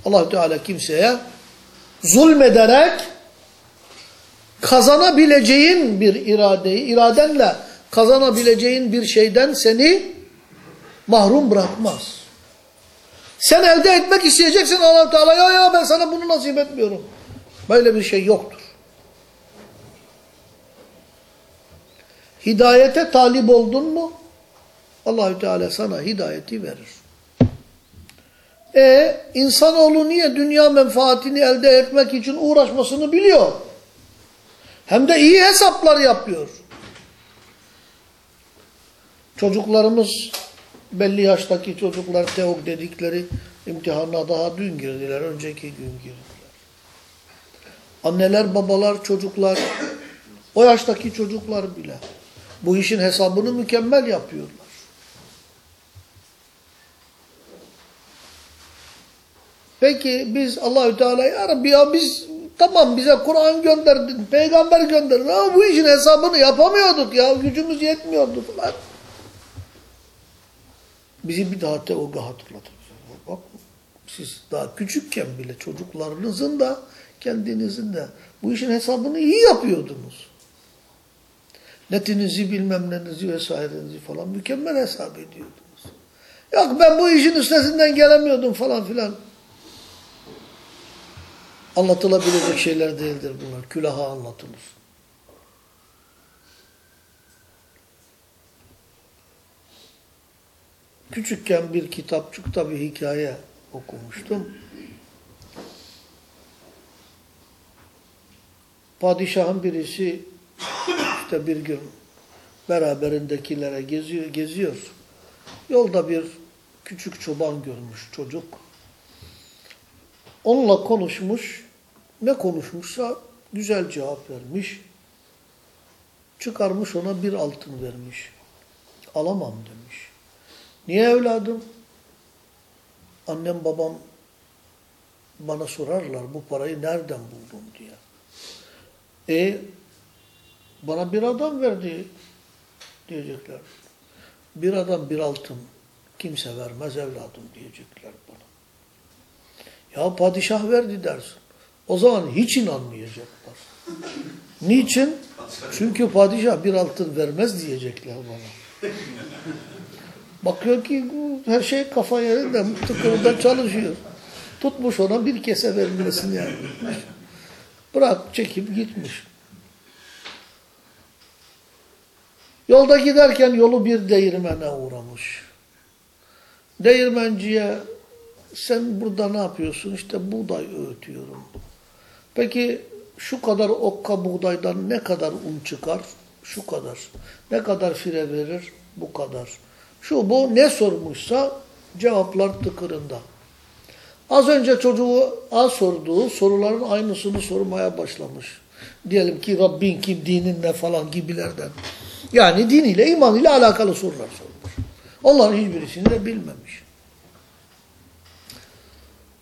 Allahü Teala kimseye zulmederek kazanabileceğin bir iradeyi, iradenle kazanabileceğin bir şeyden seni mahrum bırakmaz. Sen elde etmek isteyeceksin allah Teala ya ya ben sana bunu nasip etmiyorum. Böyle bir şey yoktur. Hidayete talip oldun mu Allahü Teala sana hidayeti verir. E insanoğlu niye dünya menfaatini elde etmek için uğraşmasını biliyor. Hem de iyi hesaplar yapıyor. Çocuklarımız belli yaştaki çocuklar teok dedikleri imtihana daha dün girdiler, önceki gün girdiler. Anneler, babalar, çocuklar, o yaştaki çocuklar bile bu işin hesabını mükemmel yapıyorlar. Peki biz Allahü Teala ya Rabbi ya biz tamam bize Kur'an gönderdin, peygamber gönderdin ama bu işin hesabını yapamıyorduk ya gücümüz yetmiyordu falan. Bizi bir daha teoga hatırlatır. Bak siz daha küçükken bile çocuklarınızın da kendinizin de bu işin hesabını iyi yapıyordunuz. Netinizi bilmem nenizi vesairenizi falan mükemmel hesap ediyordunuz. Yok ben bu işin üstesinden gelemiyordum falan filan. Anlatılabilecek şeyler değildir bunlar. Külaha anlatılır. Küçükken bir kitapçıkta bir hikaye okumuştum. Padişahın birisi işte bir gün beraberindekilere geziyor, geziyor. Yolda bir küçük çoban görmüş çocuk. Onunla konuşmuş. Ne konuşmuşsa güzel cevap vermiş. Çıkarmış ona bir altın vermiş. Alamam demiş. Niye evladım? Annem babam bana sorarlar bu parayı nereden buldun diye. E bana bir adam verdi diyecekler. Bir adam bir altın kimse vermez evladım diyecekler bana. Ya padişah verdi dersin. O zaman hiç inanmayacaklar. Niçin? Çünkü padişah bir altın vermez diyecekler bana. Bakıyor ki her şey kafa yerinde tıkırında çalışıyor. Tutmuş ona bir kese verilmesini yani. Bırak çekip gitmiş. Yolda giderken yolu bir değirmene uğramış. Değirmenciye sen burada ne yapıyorsun? İşte buğday öğütüyorum. Peki şu kadar okka buğdaydan ne kadar un çıkar? Şu kadar. Ne kadar fire verir? Bu kadar. Şu bu ne sormuşsa cevaplar tıkırında. Az önce çocuğu az sorduğu soruların aynısını sormaya başlamış. Diyelim ki Rabbin kim, dinin ne falan gibilerden. Yani din ile, iman ile alakalı sorular sormuş. Onların hiçbirisini de bilmemiş.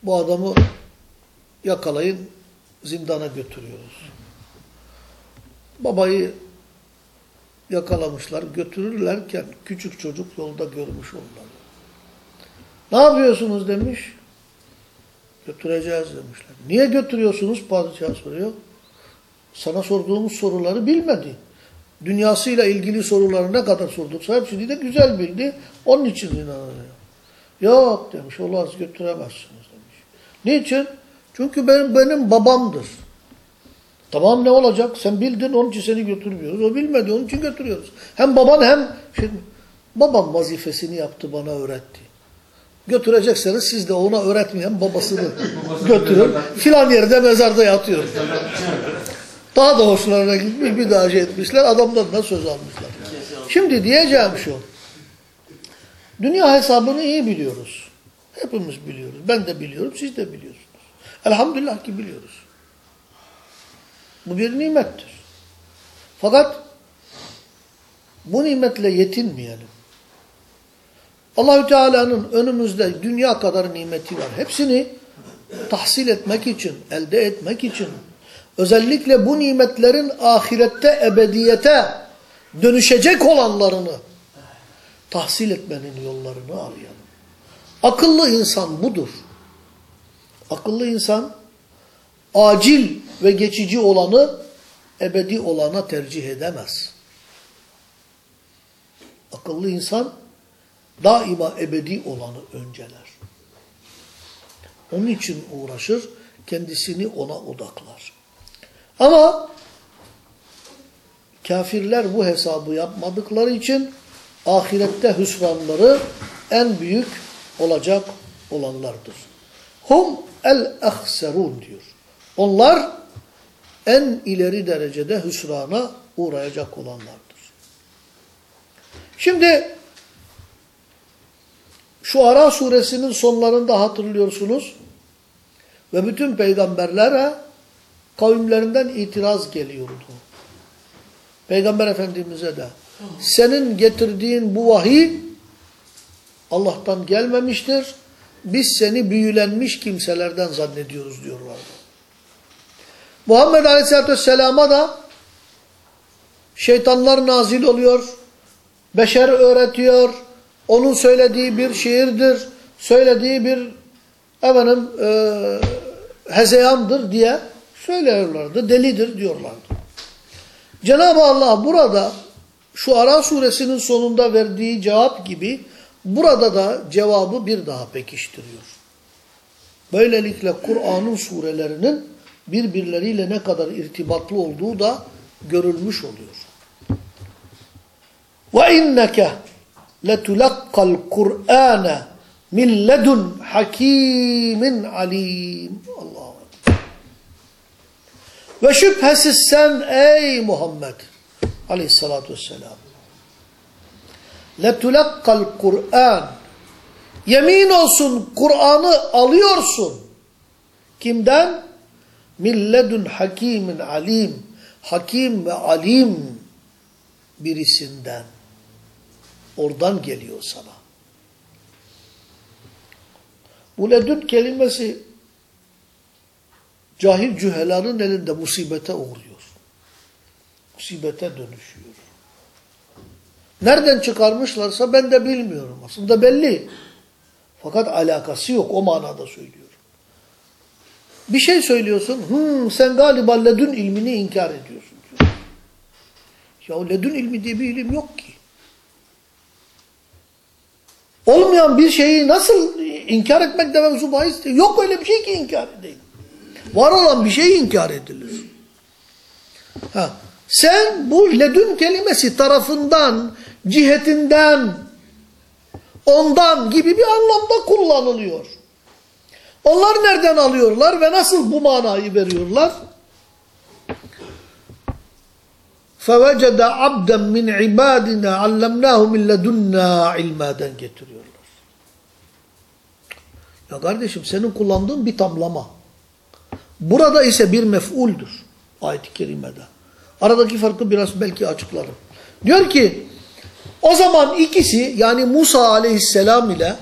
Bu adamı yakalayın, zindana götürüyoruz. Babayı yakalamışlar, götürürlerken küçük çocuk yolda görmüş onları. Ne yapıyorsunuz demiş. Götüreceğiz demişler. Niye götürüyorsunuz? Padişah soruyor. Sana sorduğumuz soruları bilmedi. Dünyasıyla ilgili soruları ne kadar sorduksa hepsini de güzel bildi. Onun için inanıyor. Yok demiş, olmaz götüremezsiniz demiş. Niçin? Çünkü benim, benim babamdır. Tamam ne olacak? Sen bildin onun için seni götürmüyoruz. O bilmedi onun için götürüyoruz. Hem baban hem... Şimdi, babam vazifesini yaptı bana öğretti. Götürecekseniz siz de ona öğretmeyen babasını götürün. Filan yerde mezarda yatıyor. Daha da hoşlarına gitmiş bir daha şey etmişler. Adamdan da söz almışlar. Şimdi diyeceğim şu. Dünya hesabını iyi biliyoruz. Hepimiz biliyoruz. Ben de biliyorum. Siz de biliyorsunuz. Elhamdülillah ki biliyoruz. Bu bir nimettir. Fakat bu nimetle yetinmeyelim. Allahü Teala'nın önümüzde dünya kadar nimeti var. Hepsini tahsil etmek için, elde etmek için, özellikle bu nimetlerin ahirette ebediyete dönüşecek olanlarını tahsil etmenin yollarını arayalım. Akıllı insan budur. Akıllı insan acil ve geçici olanı ebedi olana tercih edemez. Akıllı insan daima ebedi olanı önceler. Onun için uğraşır, kendisini ona odaklar. Ama kafirler bu hesabı yapmadıkları için ahirette hüsranları en büyük olacak olanlardır. Hum el-ahserun diyor. Onlar en ileri derecede hüsrana uğrayacak olanlardır. Şimdi şu Ara suresinin sonlarında hatırlıyorsunuz ve bütün peygamberlere kavimlerinden itiraz geliyordu. Peygamber Efendimiz'e de senin getirdiğin bu vahiy Allah'tan gelmemiştir. Biz seni büyülenmiş kimselerden zannediyoruz diyorlardı. Muhammed Aleyhisselatü Vesselam'a da şeytanlar nazil oluyor, beşer öğretiyor, onun söylediği bir şiirdir, söylediği bir efendim, e, hezeyandır diye söylüyorlardı, delidir diyorlardı. Cenab-ı Allah burada şu Ara suresinin sonunda verdiği cevap gibi burada da cevabı bir daha pekiştiriyor. Böylelikle Kur'an'ın surelerinin birbirleriyle ne kadar irtibatlı olduğu da görülmüş oluyor. İnneke letulakkal Kur'ane min ledun hakimin alim. Allah Ve şüphesiz sen ey Muhammed aleyhissalatü vesselam letulakkal Kur'an yemin olsun Kur'an'ı alıyorsun. Kimden? Milledun hakimin alim. Hakim ve alim birisinden. Oradan geliyor sana. Bu ledün kelimesi cahil cühelanın elinde musibete uğruyor. Musibete dönüşüyor. Nereden çıkarmışlarsa ben de bilmiyorum. Aslında belli. Fakat alakası yok. O manada söylüyorum. Bir şey söylüyorsun. Hmm, sen galiba ledün ilmini inkar ediyorsun. Diyor. Ya ledün ilmi diye bir ilim yok ki. Olmayan bir şeyi nasıl inkar etmek de mevzu bahis. Yok öyle bir şey ki inkar edeyim. Var olan bir şey inkar edilir. Ha. Sen bu ledün kelimesi tarafından, cihetinden, ondan gibi bir anlamda kullanılıyor. Onlar nereden alıyorlar ve nasıl bu manayı veriyorlar? فَوَجَدَ عَبْدًا مِنْ عِبَادِنَا عَلَّمْنَاهُ مِنْ لَدُنَّا عِلْمَاden getiriyorlar. Ya kardeşim senin kullandığın bir tamlama. Burada ise bir mef'uldür ayet-i kerimede. Aradaki farkı biraz belki açıklarım. Diyor ki o zaman ikisi yani Musa aleyhisselam ile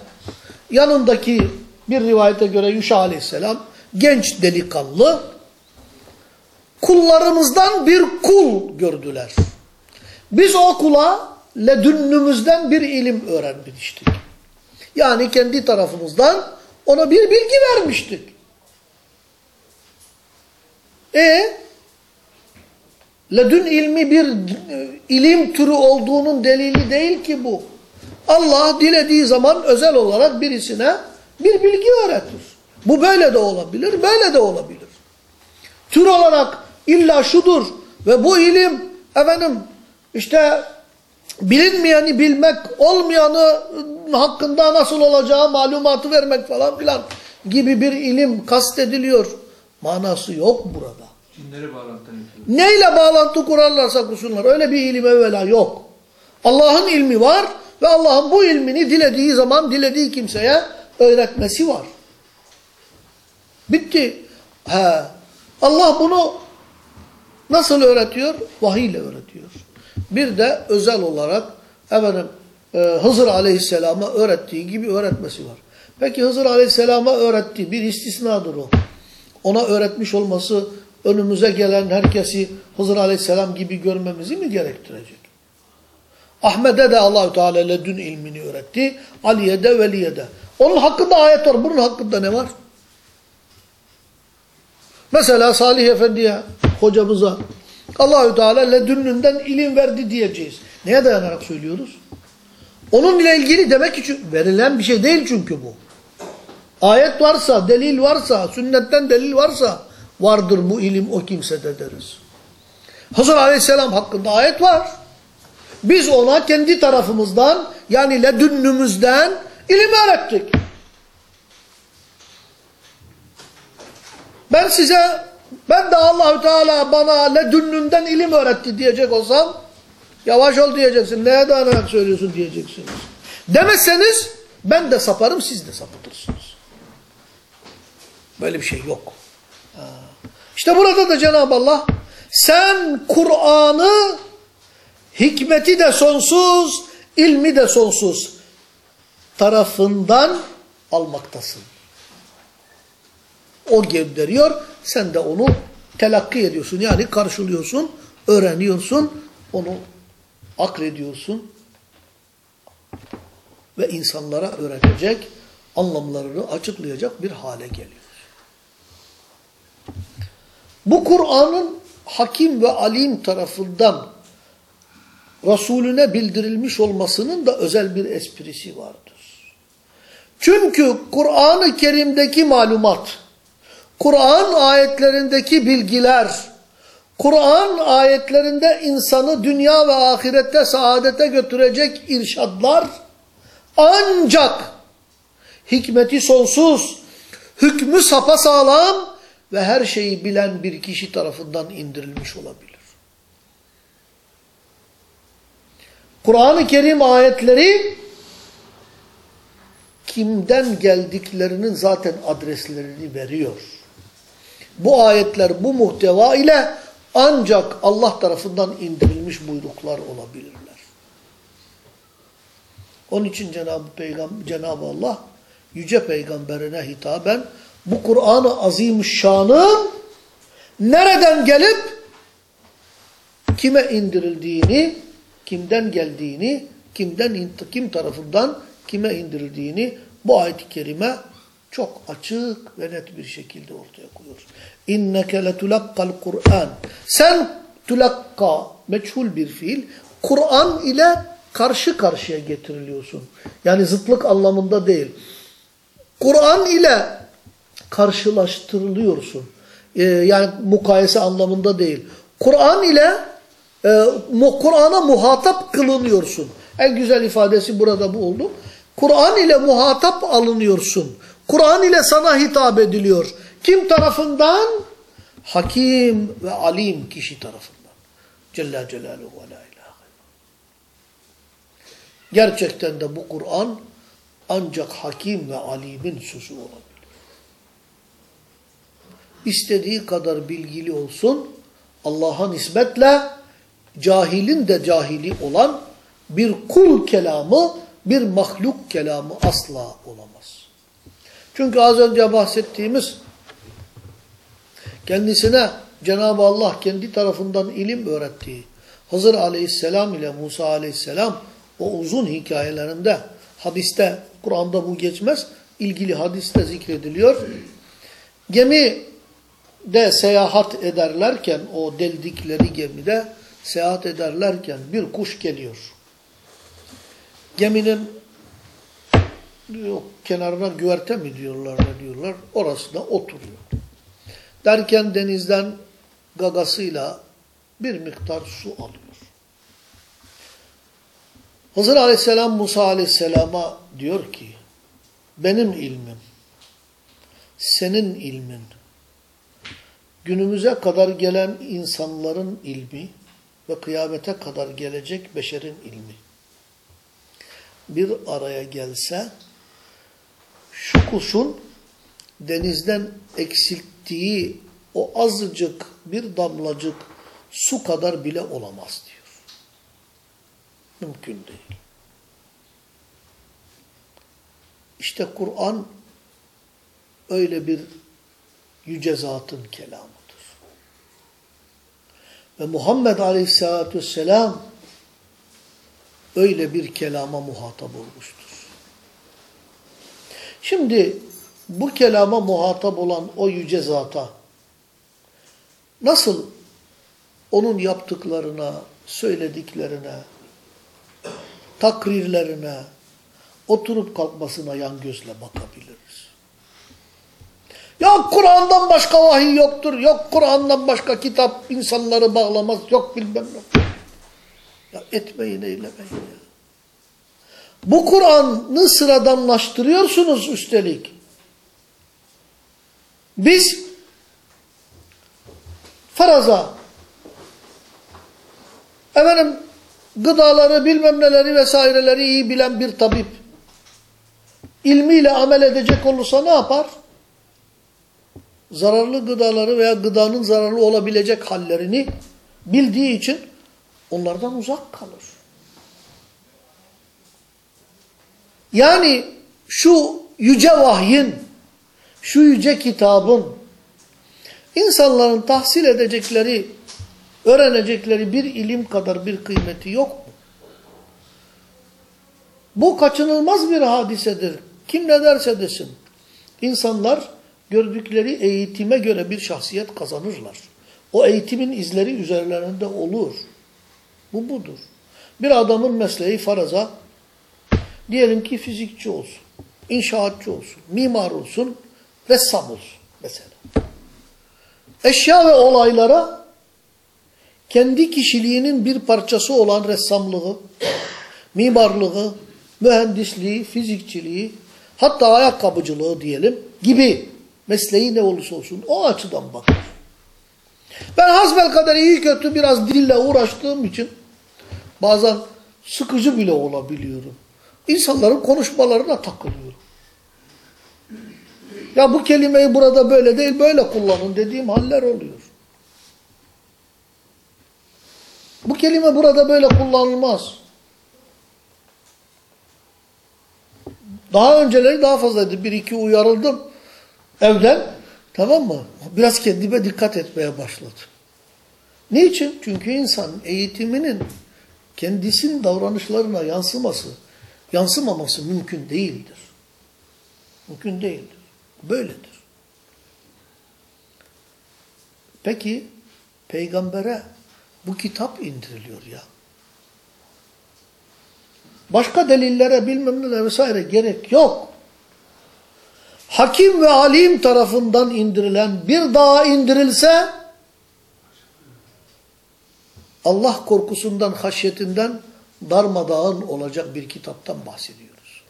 yanındaki bir rivayete göre Yuşa aleyhisselam genç delikanlı kullarımızdan bir kul gördüler. Biz o kula ledünnümüzden bir ilim öğrenmiştik. Yani kendi tarafımızdan ona bir bilgi vermiştik. E ledün ilmi bir e, ilim türü olduğunun delili değil ki bu. Allah dilediği zaman özel olarak birisine bir bilgi öğretir. Bu böyle de olabilir, böyle de olabilir. Tür olarak illa şudur ve bu ilim efendim işte bilinmeyeni bilmek, olmayanı hakkında nasıl olacağı malumatı vermek falan filan gibi bir ilim kastediliyor. Manası yok burada. Neyle bağlantı kurarlarsa kursunlar. Öyle bir ilim evvela yok. Allah'ın ilmi var ve Allah'ın bu ilmini dilediği zaman dilediği kimseye öğretmesi var. Bitti. He. Allah bunu nasıl öğretiyor? Vahiy ile öğretiyor. Bir de özel olarak efendim, e, Hızır Aleyhisselam'a öğrettiği gibi öğretmesi var. Peki Hızır Aleyhisselam'a öğrettiği bir istisnadır o. Ona öğretmiş olması önümüze gelen herkesi Hızır Aleyhisselam gibi görmemizi mi gerektirecek? Ahmet'e de Allahü Teala ledün ilmini öğretti. Ali'ye de Veli'ye de. Onun hakkında ayet var. Bunun hakkında ne var? Mesela Salih Efendi'ye, hocamıza Allahü Teala ledünnünden ilim verdi diyeceğiz. Neye dayanarak söylüyoruz? Onunla ilgili demek ki verilen bir şey değil çünkü bu. Ayet varsa, delil varsa, sünnetten delil varsa vardır bu ilim o kimsede deriz. Hazır Aleyhisselam hakkında ayet var. Biz ona kendi tarafımızdan yani ledünnümüzden ilim öğrettik. Ben size ben de Allahü Teala bana ledünnünden ilim öğretti diyecek olsam yavaş ol diyeceksin. Neye dayanarak söylüyorsun diyeceksiniz. Demezseniz ben de saparım siz de sapıtırsınız. Böyle bir şey yok. İşte burada da Cenab-ı Allah sen Kur'an'ı hikmeti de sonsuz, ilmi de sonsuz tarafından almaktasın. O gönderiyor, sen de onu telakki ediyorsun. Yani karşılıyorsun, öğreniyorsun, onu akrediyorsun ve insanlara öğretecek, anlamlarını açıklayacak bir hale geliyor. Bu Kur'an'ın hakim ve alim tarafından Resulüne bildirilmiş olmasının da özel bir esprisi vardır. Çünkü Kur'an-ı Kerim'deki malumat, Kur'an ayetlerindeki bilgiler, Kur'an ayetlerinde insanı dünya ve ahirette saadete götürecek irşadlar ancak hikmeti sonsuz, hükmü sapasağlam ve her şeyi bilen bir kişi tarafından indirilmiş olabilir. Kur'an-ı Kerim ayetleri kimden geldiklerinin zaten adreslerini veriyor. Bu ayetler bu muhteva ile ancak Allah tarafından indirilmiş buyruklar olabilirler. Onun için Cenab-ı Peygamber Cenab-ı Allah yüce peygamberine hitaben bu Kur'an-ı Azimüşşan'ın nereden gelip kime indirildiğini, kimden geldiğini, kimden kim tarafından kime indirildiğini bu ayet-i kerime çok açık ve net bir şekilde ortaya koyuyor. İnneke letulakkal Kur'an. Sen tulakka meçhul bir fiil. Kur'an ile karşı karşıya getiriliyorsun. Yani zıtlık anlamında değil. Kur'an ile karşılaştırılıyorsun. Ee, yani mukayese anlamında değil. Kur'an ile e, Kur'an'a muhatap kılınıyorsun. En güzel ifadesi burada bu oldu. Kur'an ile muhatap alınıyorsun. Kur'an ile sana hitap ediliyor. Kim tarafından? Hakim ve alim kişi tarafından. Celle Celaluhu ve la ilahe Gerçekten de bu Kur'an ancak hakim ve alimin sözü olabilir. İstediği kadar bilgili olsun, Allah'a nispetle cahilin de cahili olan bir kul kelamı, bir mahluk kelamı asla olamaz. Çünkü az önce bahsettiğimiz kendisine Cenab-ı Allah kendi tarafından ilim öğrettiği Hızır aleyhisselam ile Musa aleyhisselam o uzun hikayelerinde hadiste, Kur'an'da bu geçmez, ilgili hadiste zikrediliyor. Gemi de seyahat ederlerken, o deldikleri gemide seyahat ederlerken bir kuş geliyor. Geminin kenarına güverte mi diyorlar ne diyorlar, orası da oturuyor. Derken denizden gagasıyla bir miktar su alıyor. Hızır aleyhisselam Musa aleyhisselama diyor ki, benim ilmim, senin ilmin, günümüze kadar gelen insanların ilmi ve kıyamete kadar gelecek beşerin ilmi bir araya gelse şu kuşun denizden eksilttiği o azıcık bir damlacık su kadar bile olamaz diyor. Mümkün değil. İşte Kur'an öyle bir yüce zatın kelamıdır. Ve Muhammed Aleyhisselatü Vesselam öyle bir kelama muhatap olmuştur. Şimdi bu kelama muhatap olan o yüce zata nasıl onun yaptıklarına, söylediklerine, takrirlerine, oturup kalkmasına yan gözle bakabiliriz. Yok Kur'an'dan başka vahiy yoktur, yok Kur'an'dan başka kitap insanları bağlamaz, yok bilmem ne. Ya etmeyin, eylemeyin ya. Bu Kur'an'ı sıradanlaştırıyorsunuz üstelik. Biz faraza efendim gıdaları bilmem neleri vesaireleri iyi bilen bir tabip ilmiyle amel edecek olursa ne yapar? Zararlı gıdaları veya gıdanın zararlı olabilecek hallerini bildiği için onlardan uzak kalır. Yani şu yüce vahyin, şu yüce kitabın insanların tahsil edecekleri, öğrenecekleri bir ilim kadar bir kıymeti yok mu? Bu kaçınılmaz bir hadisedir. Kim ne derse desin. İnsanlar gördükleri eğitime göre bir şahsiyet kazanırlar. O eğitimin izleri üzerlerinde olur. Bu budur. Bir adamın mesleği faraza, diyelim ki fizikçi olsun, inşaatçı olsun, mimar olsun, ressam olsun mesela. Eşya ve olaylara kendi kişiliğinin bir parçası olan ressamlığı, mimarlığı, mühendisliği, fizikçiliği, hatta ayakkabıcılığı diyelim gibi mesleği ne olursa olsun o açıdan bakar. Ben hasbel kadar iyi kötü biraz dille uğraştığım için bazen sıkıcı bile olabiliyorum. İnsanların konuşmalarına takılıyorum. Ya bu kelimeyi burada böyle değil böyle kullanın dediğim haller oluyor. Bu kelime burada böyle kullanılmaz. Daha önceleri daha fazlaydı. Bir iki uyarıldım evden. Tamam mı? Biraz kendime dikkat etmeye başladım. Niçin? Çünkü insan eğitiminin kendisinin davranışlarına yansıması, yansımaması mümkün değildir. Mümkün değildir. Böyledir. Peki peygambere Bu kitap indiriliyor ya. Başka delillere bilmem ne vesaire gerek yok. Hakim ve alim tarafından indirilen bir daha indirilse Allah korkusundan, haşyetinden darmadağın olacak bir kitaptan bahsediyoruz.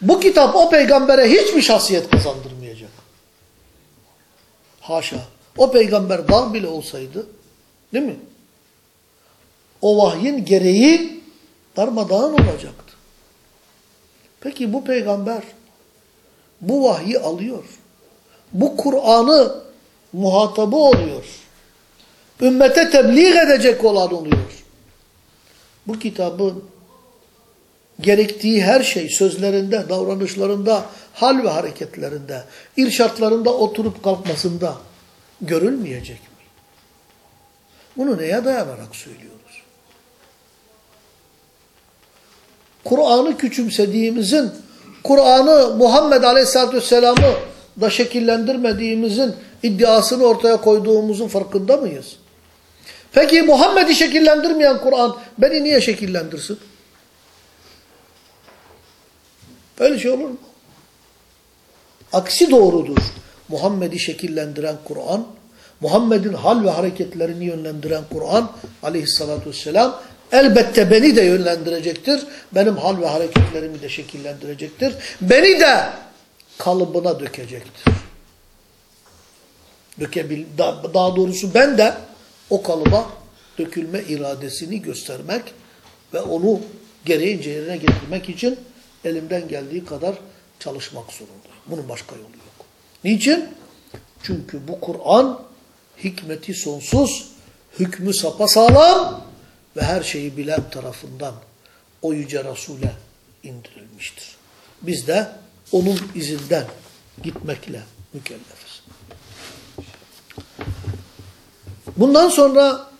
Bu kitap o peygambere hiçbir şahsiyet kazandırmayacak. Haşa. O peygamber dağ bile olsaydı, değil mi? O vahyin gereği darmadağın olacaktı. Peki bu peygamber bu vahyi alıyor. Bu Kur'an'ı muhatabı oluyor. Ümmete tebliğ edecek olan oluyor. Bu kitabın gerektiği her şey sözlerinde, davranışlarında, hal ve hareketlerinde, irşatlarında oturup kalkmasında görülmeyecek mi? Bunu neye dayanarak söylüyoruz? Kur'an'ı küçümsediğimizin, Kur'an'ı Muhammed Aleyhisselatü Vesselam'ı da şekillendirmediğimizin iddiasını ortaya koyduğumuzun farkında mıyız? Peki Muhammed'i şekillendirmeyen Kur'an beni niye şekillendirsin? Öyle şey olur mu? Aksi doğrudur. Muhammed'i şekillendiren Kur'an, Muhammed'in hal ve hareketlerini yönlendiren Kur'an aleyhissalatü vesselam elbette beni de yönlendirecektir. Benim hal ve hareketlerimi de şekillendirecektir. Beni de kalıbına dökecektir. Dökebil, daha doğrusu ben de o kalıba dökülme iradesini göstermek ve onu gereğince yerine getirmek için elimden geldiği kadar çalışmak zorundayım. Bunun başka yolu yok. Niçin? Çünkü bu Kur'an hikmeti sonsuz, hükmü sapasağlam ve her şeyi bilen tarafından o yüce Resul'e indirilmiştir. Biz de onun izinden gitmekle mükellefiz. Bundan sonra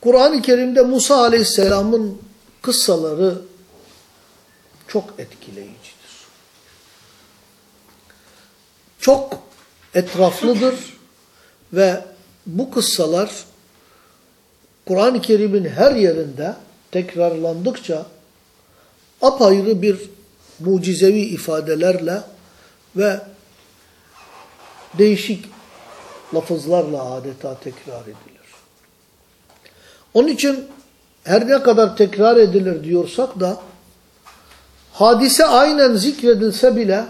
Kur'an-ı Kerim'de Musa Aleyhisselam'ın kıssaları çok etkileyicidir. Çok etraflıdır ve bu kıssalar Kur'an-ı Kerim'in her yerinde tekrarlandıkça apayrı bir mucizevi ifadelerle ve değişik lafızlarla adeta tekrar edilir. Onun için her ne kadar tekrar edilir diyorsak da hadise aynen zikredilse bile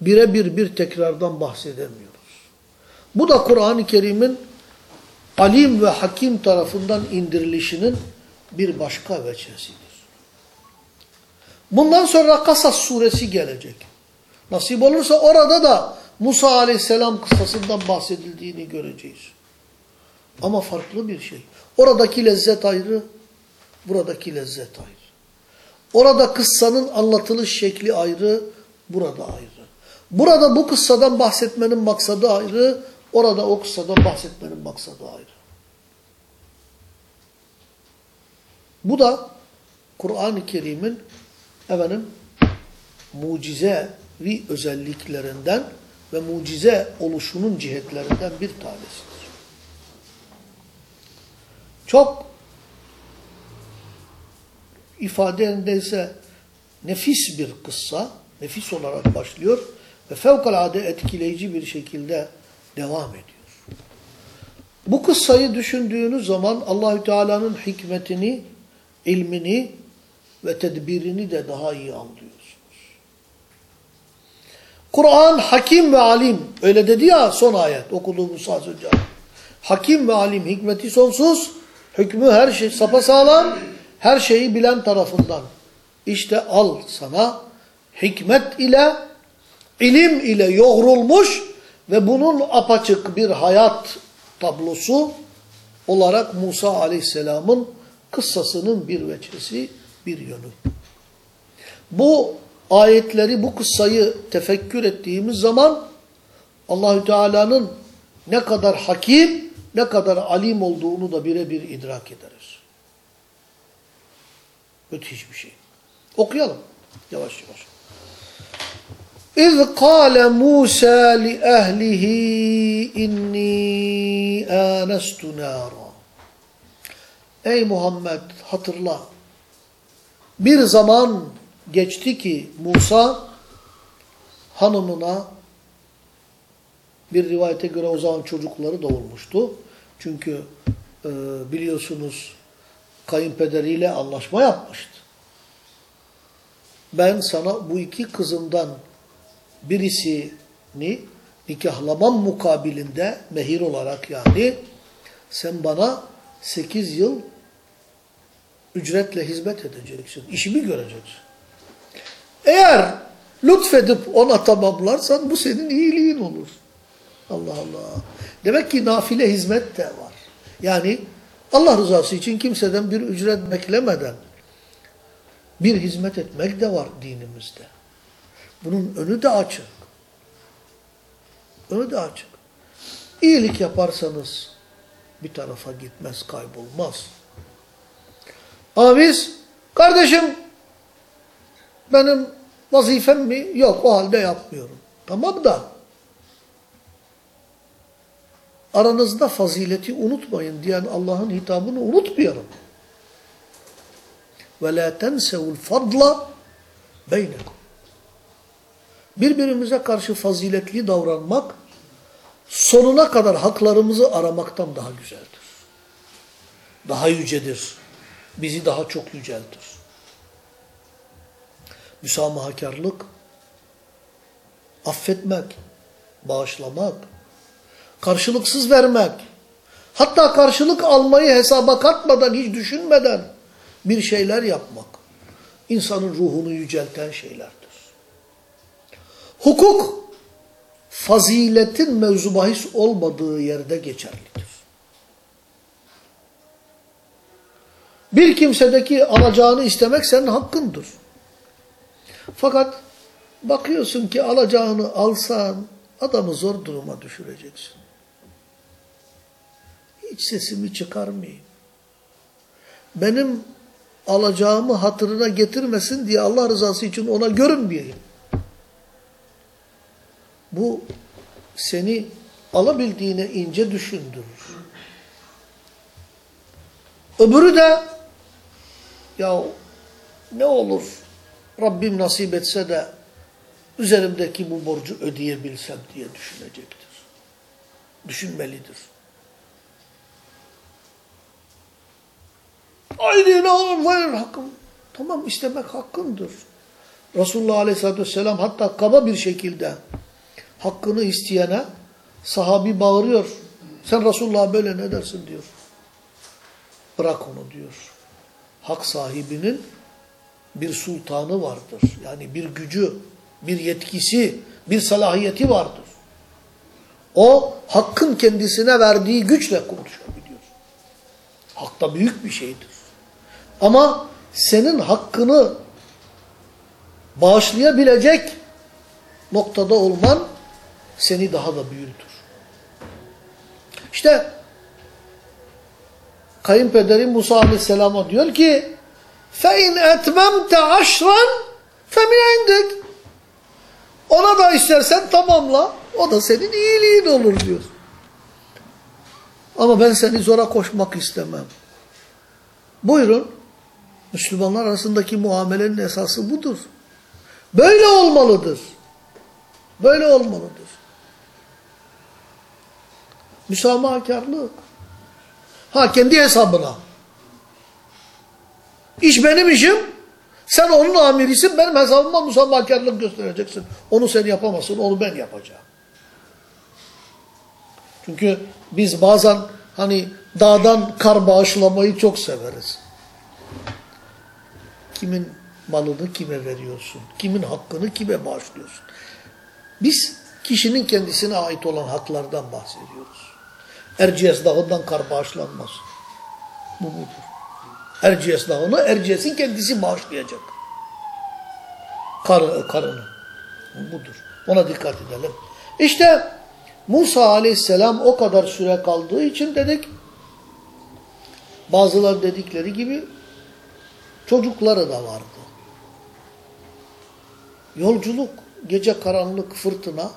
birebir bir tekrardan bahsedemiyoruz. Bu da Kur'an-ı Kerim'in alim ve hakim tarafından indirilişinin bir başka veçesidir. Bundan sonra Kasas suresi gelecek. Nasip olursa orada da Musa aleyhisselam kıssasından bahsedildiğini göreceğiz. Ama farklı bir şey. Oradaki lezzet ayrı, buradaki lezzet ayrı. Orada kıssanın anlatılış şekli ayrı, burada ayrı. Burada bu kıssadan bahsetmenin maksadı ayrı, orada o kıssadan bahsetmenin maksadı ayrı. Bu da Kur'an-ı Kerim'in efendim mucizevi özelliklerinden ve mucize oluşunun cihetlerinden bir tanesidir. Çok ifadendeyse nefis bir kıssa, nefis olarak başlıyor ve fevkalade etkileyici bir şekilde devam ediyor. Bu kıssayı düşündüğünüz zaman Allahü Teala'nın hikmetini, ilmini ve tedbirini de daha iyi anlıyorsunuz. Kur'an hakim ve alim. Öyle dedi ya son ayet okuduğumuz az önce. Hakim ve alim hikmeti sonsuz. Hükmü her şey sapasağlam. Her şeyi bilen tarafından. İşte al sana hikmet ile ilim ile yoğrulmuş ve bunun apaçık bir hayat tablosu olarak Musa aleyhisselamın kıssasının bir veçesi, bir yönü. Bu ayetleri, bu kıssayı tefekkür ettiğimiz zaman Allahü Teala'nın ne kadar hakim, ne kadar alim olduğunu da birebir idrak ederiz. Müthiş bir şey. Okuyalım yavaş yavaş. Kâle Musa li ehlihi inni ânestu nâra. Ey Muhammed hatırla. Bir zaman geçti ki Musa hanımına bir rivayete göre o zaman çocukları doğurmuştu. Çünkü e, biliyorsunuz kayınpederiyle anlaşma yapmıştı. Ben sana bu iki kızımdan birisini nikahlamam mukabilinde mehir olarak yani sen bana 8 yıl ücretle hizmet edeceksin. İşimi göreceksin. Eğer lütfedip ona tamamlarsan bu senin iyiliğin olur. Allah Allah. Demek ki nafile hizmet de var. Yani Allah rızası için kimseden bir ücret beklemeden bir hizmet etmek de var dinimizde. Bunun önü de açık. Önü de açık. İyilik yaparsanız bir tarafa gitmez, kaybolmaz. Ama biz, kardeşim benim vazifem mi? Yok, o halde yapmıyorum. Tamam da aranızda fazileti unutmayın diyen Allah'ın hitabını unutmayalım. Ve la tensevul fadla beynekum. Birbirimize karşı faziletli davranmak sonuna kadar haklarımızı aramaktan daha güzeldir. Daha yücedir. Bizi daha çok yüceltir. Müsamahakarlık, affetmek, bağışlamak, karşılıksız vermek, hatta karşılık almayı hesaba katmadan, hiç düşünmeden bir şeyler yapmak, insanın ruhunu yücelten şeylerdir. Hukuk, faziletin mevzu bahis olmadığı yerde geçerlidir. Bir kimsedeki alacağını istemek senin hakkındır. Fakat bakıyorsun ki alacağını alsan adamı zor duruma düşüreceksin. Hiç sesimi çıkarmayayım. Benim alacağımı hatırına getirmesin diye Allah rızası için ona görünmeyeyim. Bu seni alabildiğine ince düşündürür. Öbürü de ya ne olur Rabbim nasip etse de üzerimdeki bu borcu ödeyebilsem diye düşünecektir. Düşünmelidir. Haydi ne olur verir hakkım. Tamam istemek hakkındır. Resulullah Aleyhisselatü Vesselam hatta kaba bir şekilde hakkını isteyene sahabi bağırıyor. Sen Resulullah'a böyle ne dersin diyor. Bırak onu diyor. Hak sahibinin bir sultanı vardır. Yani bir gücü, bir yetkisi, bir salahiyeti vardır. O hakkın kendisine verdiği güçle konuşabiliyor. Hak da büyük bir şeydir. Ama senin hakkını bağışlayabilecek noktada olman seni daha da büyütür. İşte kayınpederi Musa Aleyhisselam'a diyor ki فَاِنْ اَتْمَمْتَ عَشْرًا فَمِنْ عِنْدِكَ Ona da istersen tamamla. O da senin iyiliğin olur diyor. Ama ben seni zora koşmak istemem. Buyurun. Müslümanlar arasındaki muamelenin esası budur. Böyle olmalıdır. Böyle olmalıdır. Müsamahakarlık. Ha kendi hesabına. İş benim işim. Sen onun amirisin. Benim hesabıma musamahakarlık göstereceksin. Onu sen yapamazsın. Onu ben yapacağım. Çünkü biz bazen hani dağdan kar bağışlamayı çok severiz. Kimin malını kime veriyorsun? Kimin hakkını kime bağışlıyorsun? Biz kişinin kendisine ait olan haklardan bahsediyoruz. Erciyes dağından kar bağışlanmaz. Bu budur. Erciyes dağını Erciyes'in kendisi bağışlayacak. Kar, karını. Bu budur. Ona dikkat edelim. İşte Musa aleyhisselam o kadar süre kaldığı için dedik, bazılar dedikleri gibi çocukları da vardı. Yolculuk gece karanlık fırtına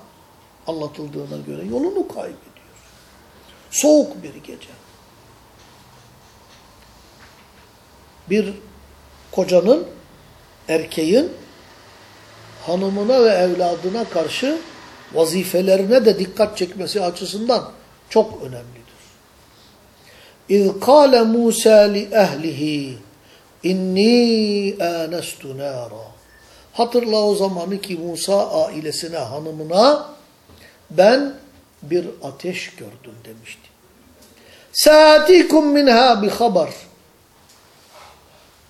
anlatıldığına göre yolunu kaybediyor. Soğuk bir gece. Bir kocanın, erkeğin hanımına ve evladına karşı vazifelerine de dikkat çekmesi açısından çok önemlidir. اِذْ قَالَ مُوسَى لِأَهْلِهِ اِنِّي آنَسْتُ نَارًا Hatırla o zamanı ki Musa ailesine, hanımına ben bir ateş gördüm demişti. Sa'atikum minha bi haber.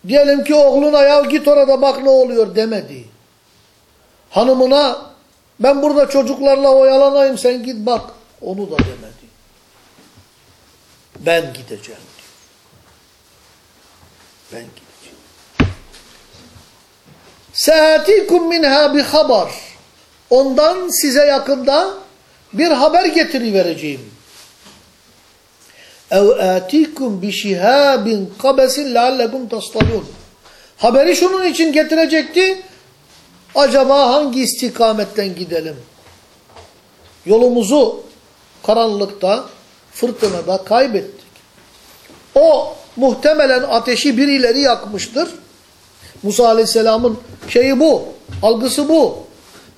Diyelim ki oğluna ya git orada bak ne oluyor demedi. Hanımına ben burada çocuklarla oyalanayım sen git bak onu da demedi. Ben gideceğim diyor. Ben gideceğim. Sa'atikum minha bi haber. Ondan size yakında bir haber getirivereceğim. اَوْ آتِيكُمْ بِشِهَابٍ قَبَسٍ لَعَلَّكُمْ تَصْطَلُونَ Haberi şunun için getirecekti. Acaba hangi istikametten gidelim? Yolumuzu karanlıkta, fırtınada kaybettik. O muhtemelen ateşi birileri yakmıştır. Musa Aleyhisselam'ın şeyi bu, algısı bu.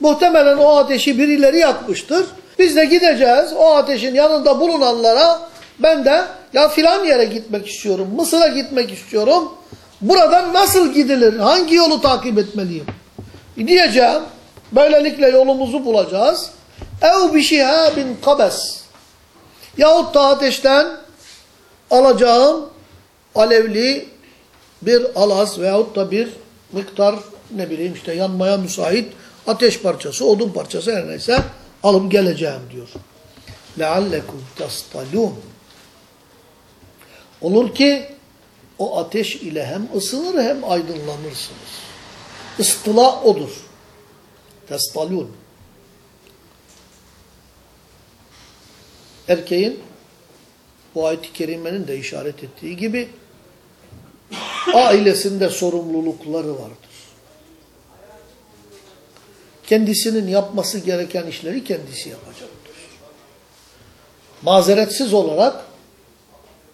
Muhtemelen o ateşi birileri yakmıştır. Biz de gideceğiz o ateşin yanında bulunanlara ben de ya filan yere gitmek istiyorum, Mısır'a gitmek istiyorum. Buradan nasıl gidilir, hangi yolu takip etmeliyim? Diyeceğim, böylelikle yolumuzu bulacağız. Ev bişihabin kabes. Yahut da ateşten alacağım alevli bir alaz veyahut da bir miktar ne bileyim işte yanmaya müsait ateş parçası, odun parçası her neyse alıp geleceğim diyor. لَعَلَّكُمْ تَصْطَلُونَ Olur ki o ateş ile hem ısınır hem aydınlanırsınız. Istıla odur. Testalun. Erkeğin bu ayet-i kerimenin de işaret ettiği gibi ailesinde sorumlulukları vardır. Kendisinin yapması gereken işleri kendisi yapacaktır. Mazeretsiz olarak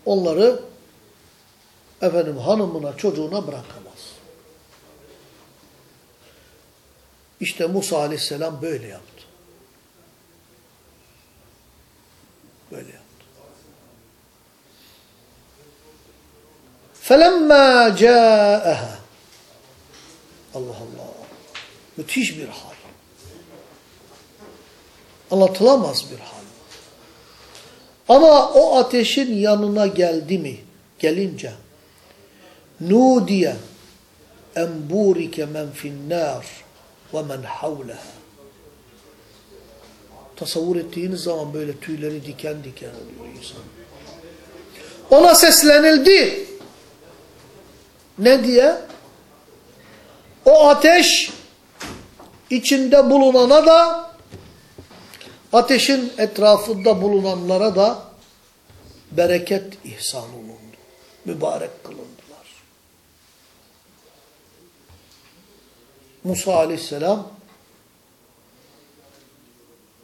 onları efendim hanımına, çocuğuna bırakamaz. İşte Musa aleyhisselam böyle yaptı. Böyle yaptı. فَلَمَّا جَاءَهَا Allah Allah. Müthiş bir hal. Anlatılamaz bir hal. Ama o ateşin yanına geldi mi? Gelince nudiye emburike men finnâr ve men havleha tasavvur ettiğiniz zaman böyle tüyleri diken diken oluyor insan. Ona seslenildi. Ne diye? O ateş içinde bulunana da ateşin etrafında bulunanlara da bereket ihsan olundu. Mübarek kılındılar. Musa aleyhisselam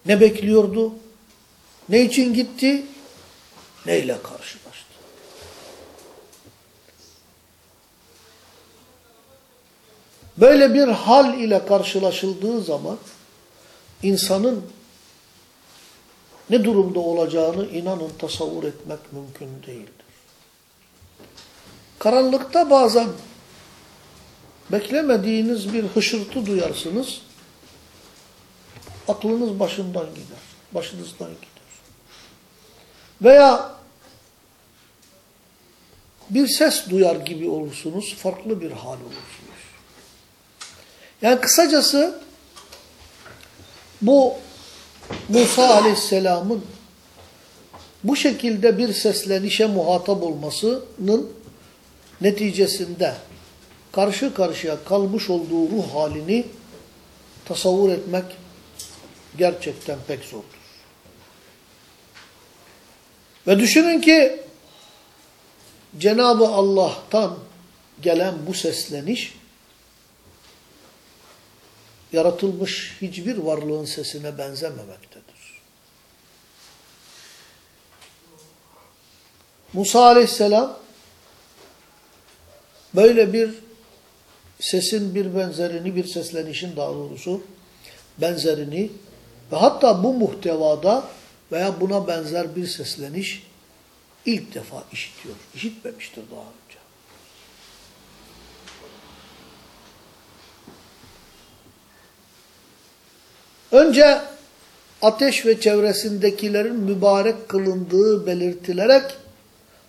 ne bekliyordu? Ne için gitti? Neyle karşılaştı? Böyle bir hal ile karşılaşıldığı zaman insanın ne durumda olacağını inanın tasavvur etmek mümkün değildir. Karanlıkta bazen beklemediğiniz bir hışırtı duyarsınız. Aklınız başından gider. Başınızdan gider. Veya bir ses duyar gibi olursunuz. Farklı bir hal olursunuz. Yani kısacası bu Musa aleyhisselamın bu şekilde bir seslenişe muhatap olmasının neticesinde karşı karşıya kalmış olduğu ruh halini tasavvur etmek gerçekten pek zordur. Ve düşünün ki Cenab-ı Allah'tan gelen bu sesleniş yaratılmış hiçbir varlığın sesine benzememektedir. Musa aleyhisselam böyle bir sesin bir benzerini, bir seslenişin daha doğrusu benzerini ve hatta bu muhtevada veya buna benzer bir sesleniş ilk defa işitiyor. İşitmemiştir daha önce. Ateş ve çevresindekilerin mübarek kılındığı belirtilerek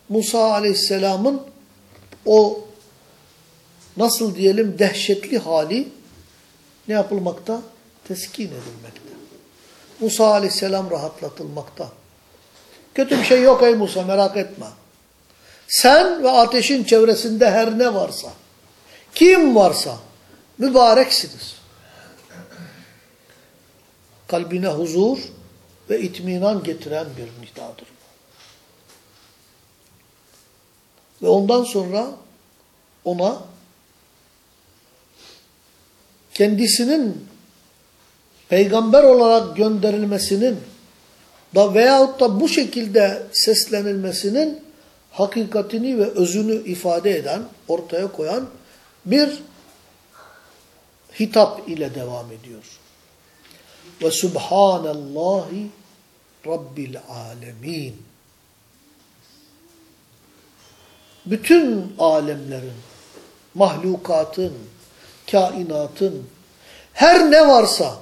Musa aleyhisselamın o nasıl diyelim dehşetli hali ne yapılmakta? Teskin edilmekte. Musa aleyhisselam rahatlatılmakta. Kötü bir şey yok ey Musa merak etme. Sen ve ateşin çevresinde her ne varsa, kim varsa mübareksiniz. Kalbine huzur ve itminan getiren bir nidadır. Ve ondan sonra ona kendisinin peygamber olarak gönderilmesinin da veyahut da bu şekilde seslenilmesinin hakikatini ve özünü ifade eden, ortaya koyan bir hitap ile devam ediyor. Ve subhanallahi rabbil alemin. Bütün alemlerin, mahlukatın, kainatın, her ne varsa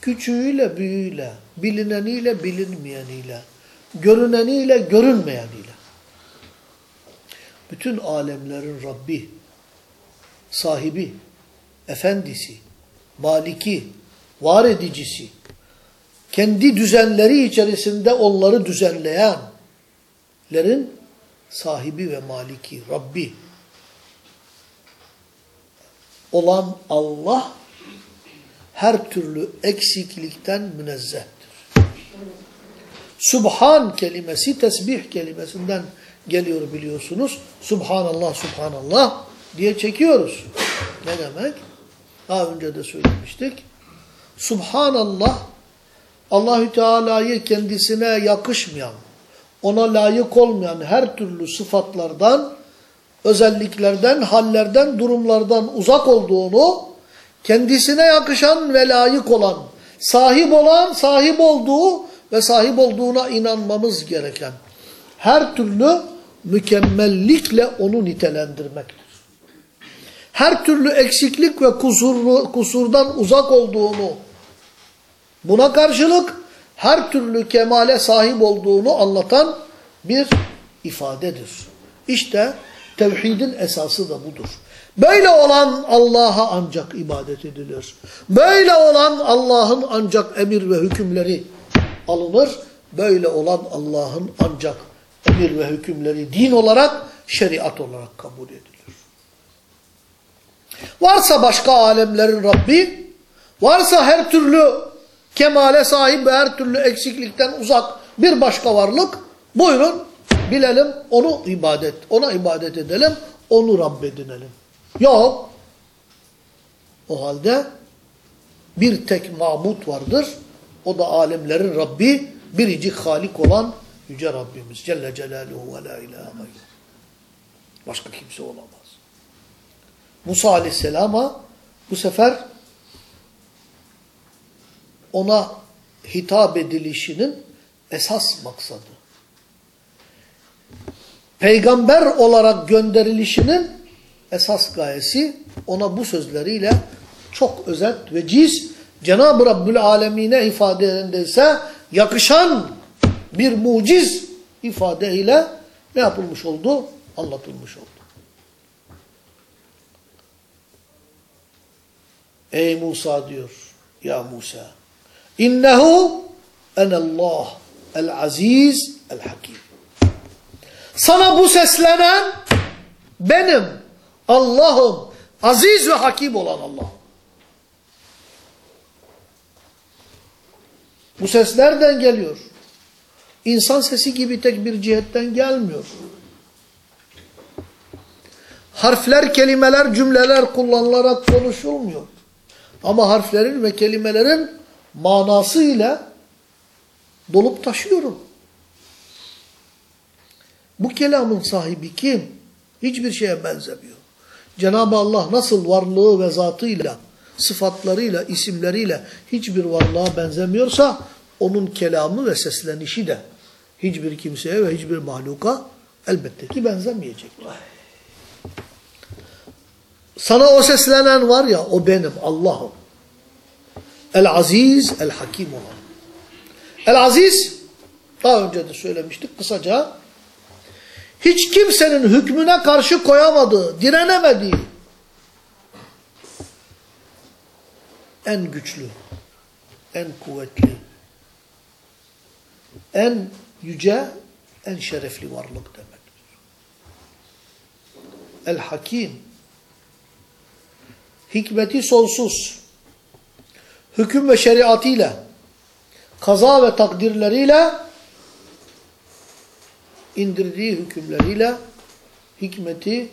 küçüğüyle büyüğüyle, bilineniyle bilinmeyeniyle, görüneniyle görünmeyeniyle. Bütün alemlerin Rabbi, sahibi, efendisi, maliki, var edicisi, kendi düzenleri içerisinde onları düzenleyenlerin sahibi ve maliki, Rabbi olan Allah her türlü eksiklikten münezzehtir. Subhan kelimesi tesbih kelimesinden geliyor biliyorsunuz. Subhanallah, Subhanallah diye çekiyoruz. Ne demek? Daha önce de söylemiştik. Subhanallah Allahü Teala'yı kendisine yakışmayan, ona layık olmayan her türlü sıfatlardan, özelliklerden, hallerden, durumlardan uzak olduğunu, kendisine yakışan ve layık olan, sahip olan, sahip olduğu ve sahip olduğuna inanmamız gereken her türlü mükemmellikle onu nitelendirmektir. Her türlü eksiklik ve kusurlu, kusurdan uzak olduğunu, buna karşılık her türlü kemale sahip olduğunu anlatan bir ifadedir. İşte tevhidin esası da budur. Böyle olan Allah'a ancak ibadet edilir. Böyle olan Allah'ın ancak emir ve hükümleri alınır. Böyle olan Allah'ın ancak emir ve hükümleri din olarak, şeriat olarak kabul edilir. Varsa başka alemlerin Rabbi, varsa her türlü kemale sahip ve her türlü eksiklikten uzak bir başka varlık, buyurun bilelim onu ibadet, ona ibadet edelim, onu Rabb edinelim. Yok. O halde bir tek mamut vardır. O da alemlerin Rabbi, biricik Halik olan Yüce Rabbimiz. Celle Celaluhu ve la ilahe gayr. Başka kimse olamaz. Musa Aleyhisselam'a bu sefer ona hitap edilişinin esas maksadı. Peygamber olarak gönderilişinin esas gayesi ona bu sözleriyle çok özet ve ciz Cenab-ı Rabbül Alemine ifade ise yakışan bir muciz ifadeyle ne yapılmış oldu? Anlatılmış oldu. Ey Musa diyor. Ya Musa. İnnehu enallah el aziz el hakim. Sana bu seslenen benim Allah'ım aziz ve hakim olan Allah. Bu ses nereden geliyor? İnsan sesi gibi tek bir cihetten gelmiyor. Harfler, kelimeler, cümleler kullanılarak konuşulmuyor. Ama harflerin ve kelimelerin manasıyla dolup taşıyorum. Bu kelamın sahibi kim? Hiçbir şeye benzemiyor. Cenab-ı Allah nasıl varlığı ve zatıyla, sıfatlarıyla, isimleriyle hiçbir varlığa benzemiyorsa onun kelamı ve seslenişi de hiçbir kimseye ve hiçbir mahluka elbette ki benzemeyecektir. Sana o seslenen var ya o benim Allah'ım. El-Aziz, El-Hakim olan. El-Aziz daha önce de söylemiştik kısaca hiç kimsenin hükmüne karşı koyamadığı, direnemediği en güçlü, en kuvvetli, en yüce, en şerefli varlık demektir. El-Hakim hikmeti sonsuz, hüküm ve şeriatıyla, kaza ve takdirleriyle, indirdiği hükümleriyle hikmeti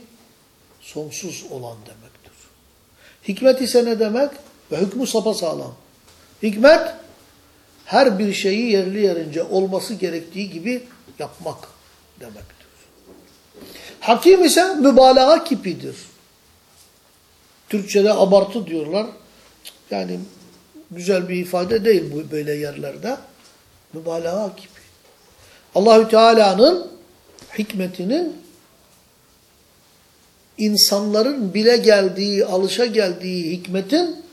sonsuz olan demektir. Hikmet ise ne demek? Ve hükmü sapasağlam. Hikmet, her bir şeyi yerli yerince olması gerektiği gibi yapmak demektir. Hakim ise mübalağa kipidir. Türkçe'de abartı diyorlar. Yani güzel bir ifade değil bu böyle yerlerde. Mübalağa gibi. Allahü Teala'nın hikmetinin insanların bile geldiği, alışa geldiği hikmetin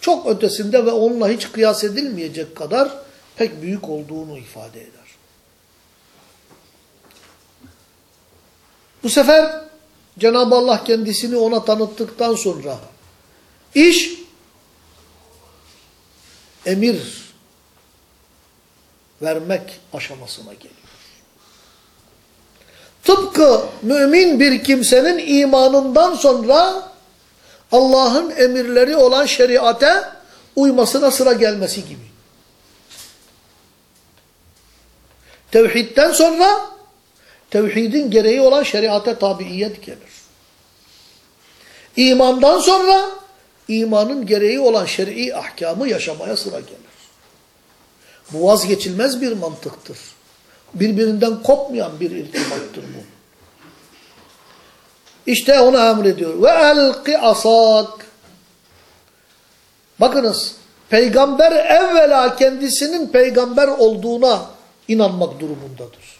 çok ötesinde ve onunla hiç kıyas edilmeyecek kadar pek büyük olduğunu ifade eder. Bu sefer Cenab-ı Allah kendisini ona tanıttıktan sonra iş emir vermek aşamasına geliyor. Tıpkı mümin bir kimsenin imanından sonra Allah'ın emirleri olan şeriate uymasına sıra gelmesi gibi. Tevhidden sonra tevhidin gereği olan şeriate tabiiyet gelir. İmandan sonra imanın gereği olan şer'i ahkamı yaşamaya sıra gelir. Bu vazgeçilmez bir mantıktır. Birbirinden kopmayan bir irtibattır bu. İşte onu emrediyor. Ve elqi asak. Bakınız, peygamber evvela kendisinin peygamber olduğuna inanmak durumundadır.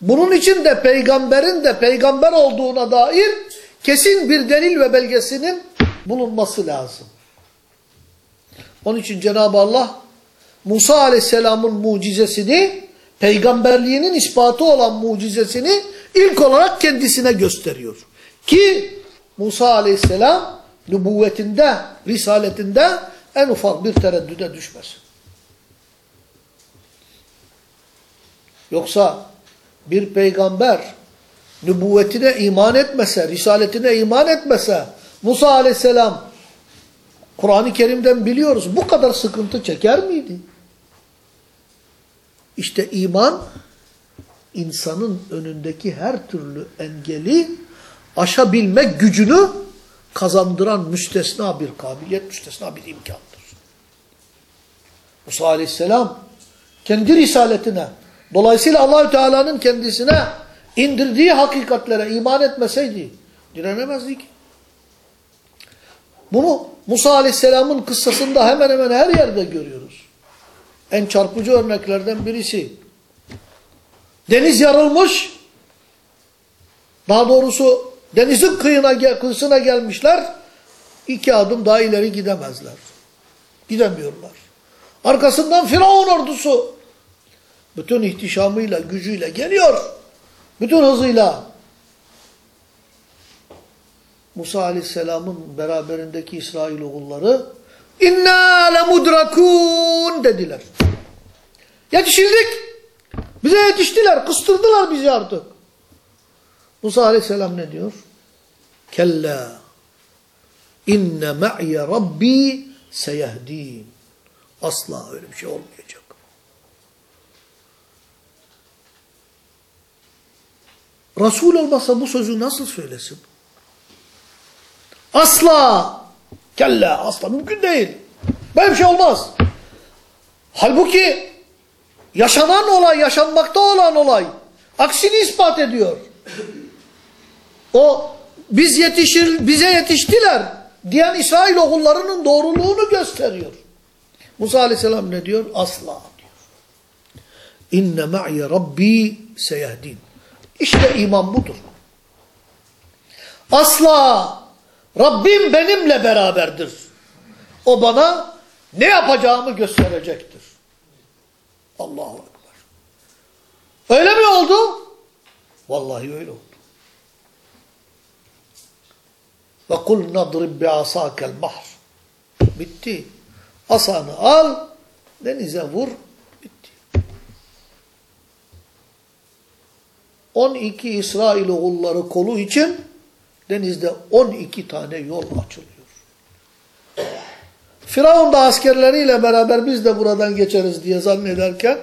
Bunun için de peygamberin de peygamber olduğuna dair kesin bir delil ve belgesinin bulunması lazım. Onun için Cenab-ı Allah Musa aleyhisselamın mucizesini, peygamberliğinin ispatı olan mucizesini ilk olarak kendisine gösteriyor. Ki Musa aleyhisselam nübüvvetinde, risaletinde en ufak bir tereddüde düşmesin. Yoksa bir peygamber nübüvvetine iman etmese, risaletine iman etmese, Musa aleyhisselam Kur'an-ı Kerim'den biliyoruz bu kadar sıkıntı çeker miydi? İşte iman insanın önündeki her türlü engeli aşabilme gücünü kazandıran müstesna bir kabiliyet, müstesna bir imkandır. Musa aleyhisselam kendi risaletine, dolayısıyla Allahü Teala'nın kendisine indirdiği hakikatlere iman etmeseydi direnemezdi ki. Bunu Musa aleyhisselamın kıssasında hemen hemen her yerde görüyoruz. En çarpıcı örneklerden birisi. Deniz yarılmış. Daha doğrusu denizin kıyına, kıyısına gelmişler. İki adım daha ileri gidemezler. Gidemiyorlar. Arkasından Firavun ordusu bütün ihtişamıyla, gücüyle geliyor. Bütün hızıyla. Musa Aleyhisselam'ın beraberindeki İsrail oğulları İnna lemudrakun dediler. Yetişildik. Bize yetiştiler. Kıstırdılar bizi artık. Musa Aleyhisselam ne diyor? Kella inne ma'ye rabbi seyehdin. Asla öyle bir şey olmayacak. Resul olmasa bu sözü nasıl söylesin? Asla Kella asla mümkün değil. Böyle bir şey olmaz. Halbuki yaşanan olay, yaşanmakta olan olay aksini ispat ediyor. O biz yetişir, bize yetiştiler diyen İsrail oğullarının doğruluğunu gösteriyor. Musa aleyhisselam ne diyor? Asla diyor. İnne ma'i rabbi seyehdin. İşte iman budur. Asla Rabbim benimle beraberdir. O bana ne yapacağımı gösterecektir. Allahu Ekber. Öyle mi oldu? Vallahi öyle oldu. Ve kul nadrib bi asakel bahr. Bitti. Asanı al, denize vur, bitti. 12 İsrail oğulları kolu için denizde 12 tane yol açılıyor. Firavun da askerleriyle beraber biz de buradan geçeriz diye zannederken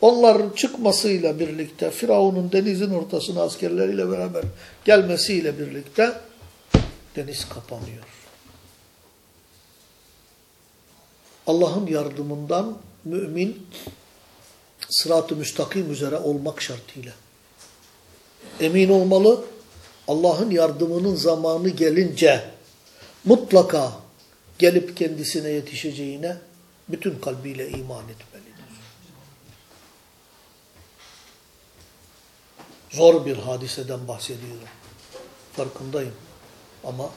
onların çıkmasıyla birlikte Firavun'un denizin ortasına askerleriyle beraber gelmesiyle birlikte deniz kapanıyor. Allah'ın yardımından mümin sırat-ı müstakim üzere olmak şartıyla emin olmalı. Allah'ın yardımının zamanı gelince mutlaka gelip kendisine yetişeceğine bütün kalbiyle iman etmelidir. Zor bir hadiseden bahsediyorum. Farkındayım. Ama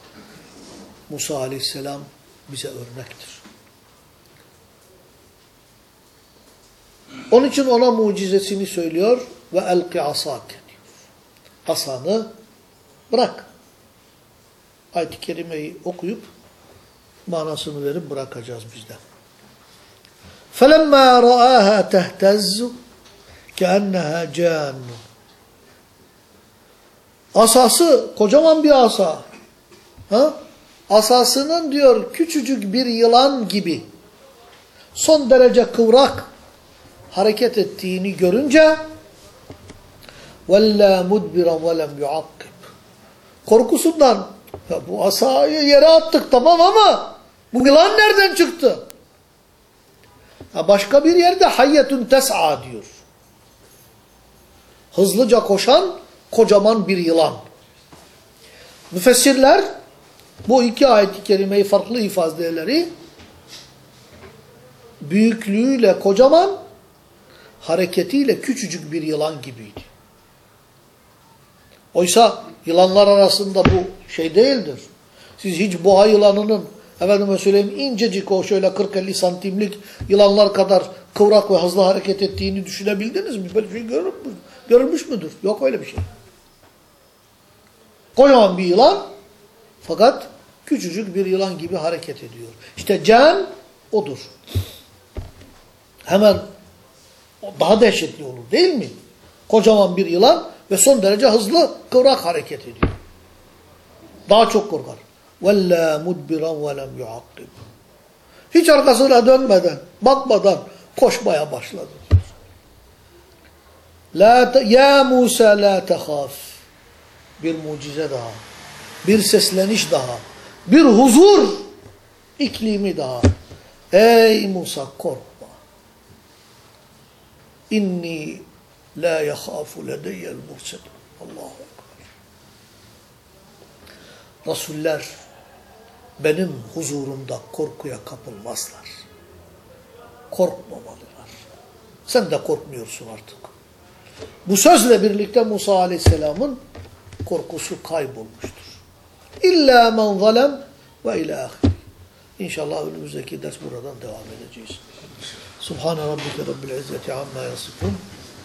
Musa aleyhisselam bize örnektir. Onun için ona mucizesini söylüyor ve elki asak diyor. Asanı bırak. Ayet-i Kerime'yi okuyup manasını verip bırakacağız bizden. فَلَمَّا رَآهَا تَهْتَزُّ كَأَنَّهَا جَانُّ Asası kocaman bir asa. Ha? Asasının diyor küçücük bir yılan gibi son derece kıvrak hareket ettiğini görünce وَلَّا مُدْبِرًا وَلَمْ يُعَقِّبْ Korkusundan ya bu asayı yere attık tamam ama bu yılan nereden çıktı? Ya başka bir yerde hayyetun tes'a diyor. Hızlıca koşan kocaman bir yılan. Müfessirler bu iki ayet-i kerimeyi farklı ifadeleri büyüklüğüyle kocaman hareketiyle küçücük bir yılan gibiydi. Oysa yılanlar arasında bu şey değildir. Siz hiç boğa yılanının efendime söyleyeyim incecik o şöyle 40-50 santimlik yılanlar kadar kıvrak ve hızlı hareket ettiğini düşünebildiniz mi? Böyle bir şey görür mü? görülmüş müdür? Yok öyle bir şey. Kocaman bir yılan fakat küçücük bir yılan gibi hareket ediyor. İşte can odur. Hemen daha dehşetli olur değil mi? Kocaman bir yılan ve son derece hızlı kıvrak hareket ediyor. Daha çok korkar. وَلَّا مُدْبِرًا وَلَمْ يُعَقِّبْ Hiç arkasına dönmeden, bakmadan koşmaya başladı. La te, ya Musa la tehaf. Bir mucize daha. Bir sesleniş daha. Bir huzur iklimi daha. Ey Musa korkma. İnni la yekhafu ledeyyel murselun. Allahu Ekber. Resuller benim huzurumda korkuya kapılmazlar. Korkmamalılar. Sen de korkmuyorsun artık. Bu sözle birlikte Musa Aleyhisselam'ın korkusu kaybolmuştur. İlla men zalem ve ilâ İnşallah önümüzdeki ders buradan devam edeceğiz. Subhane rabbike rabbil izzeti amma yasifun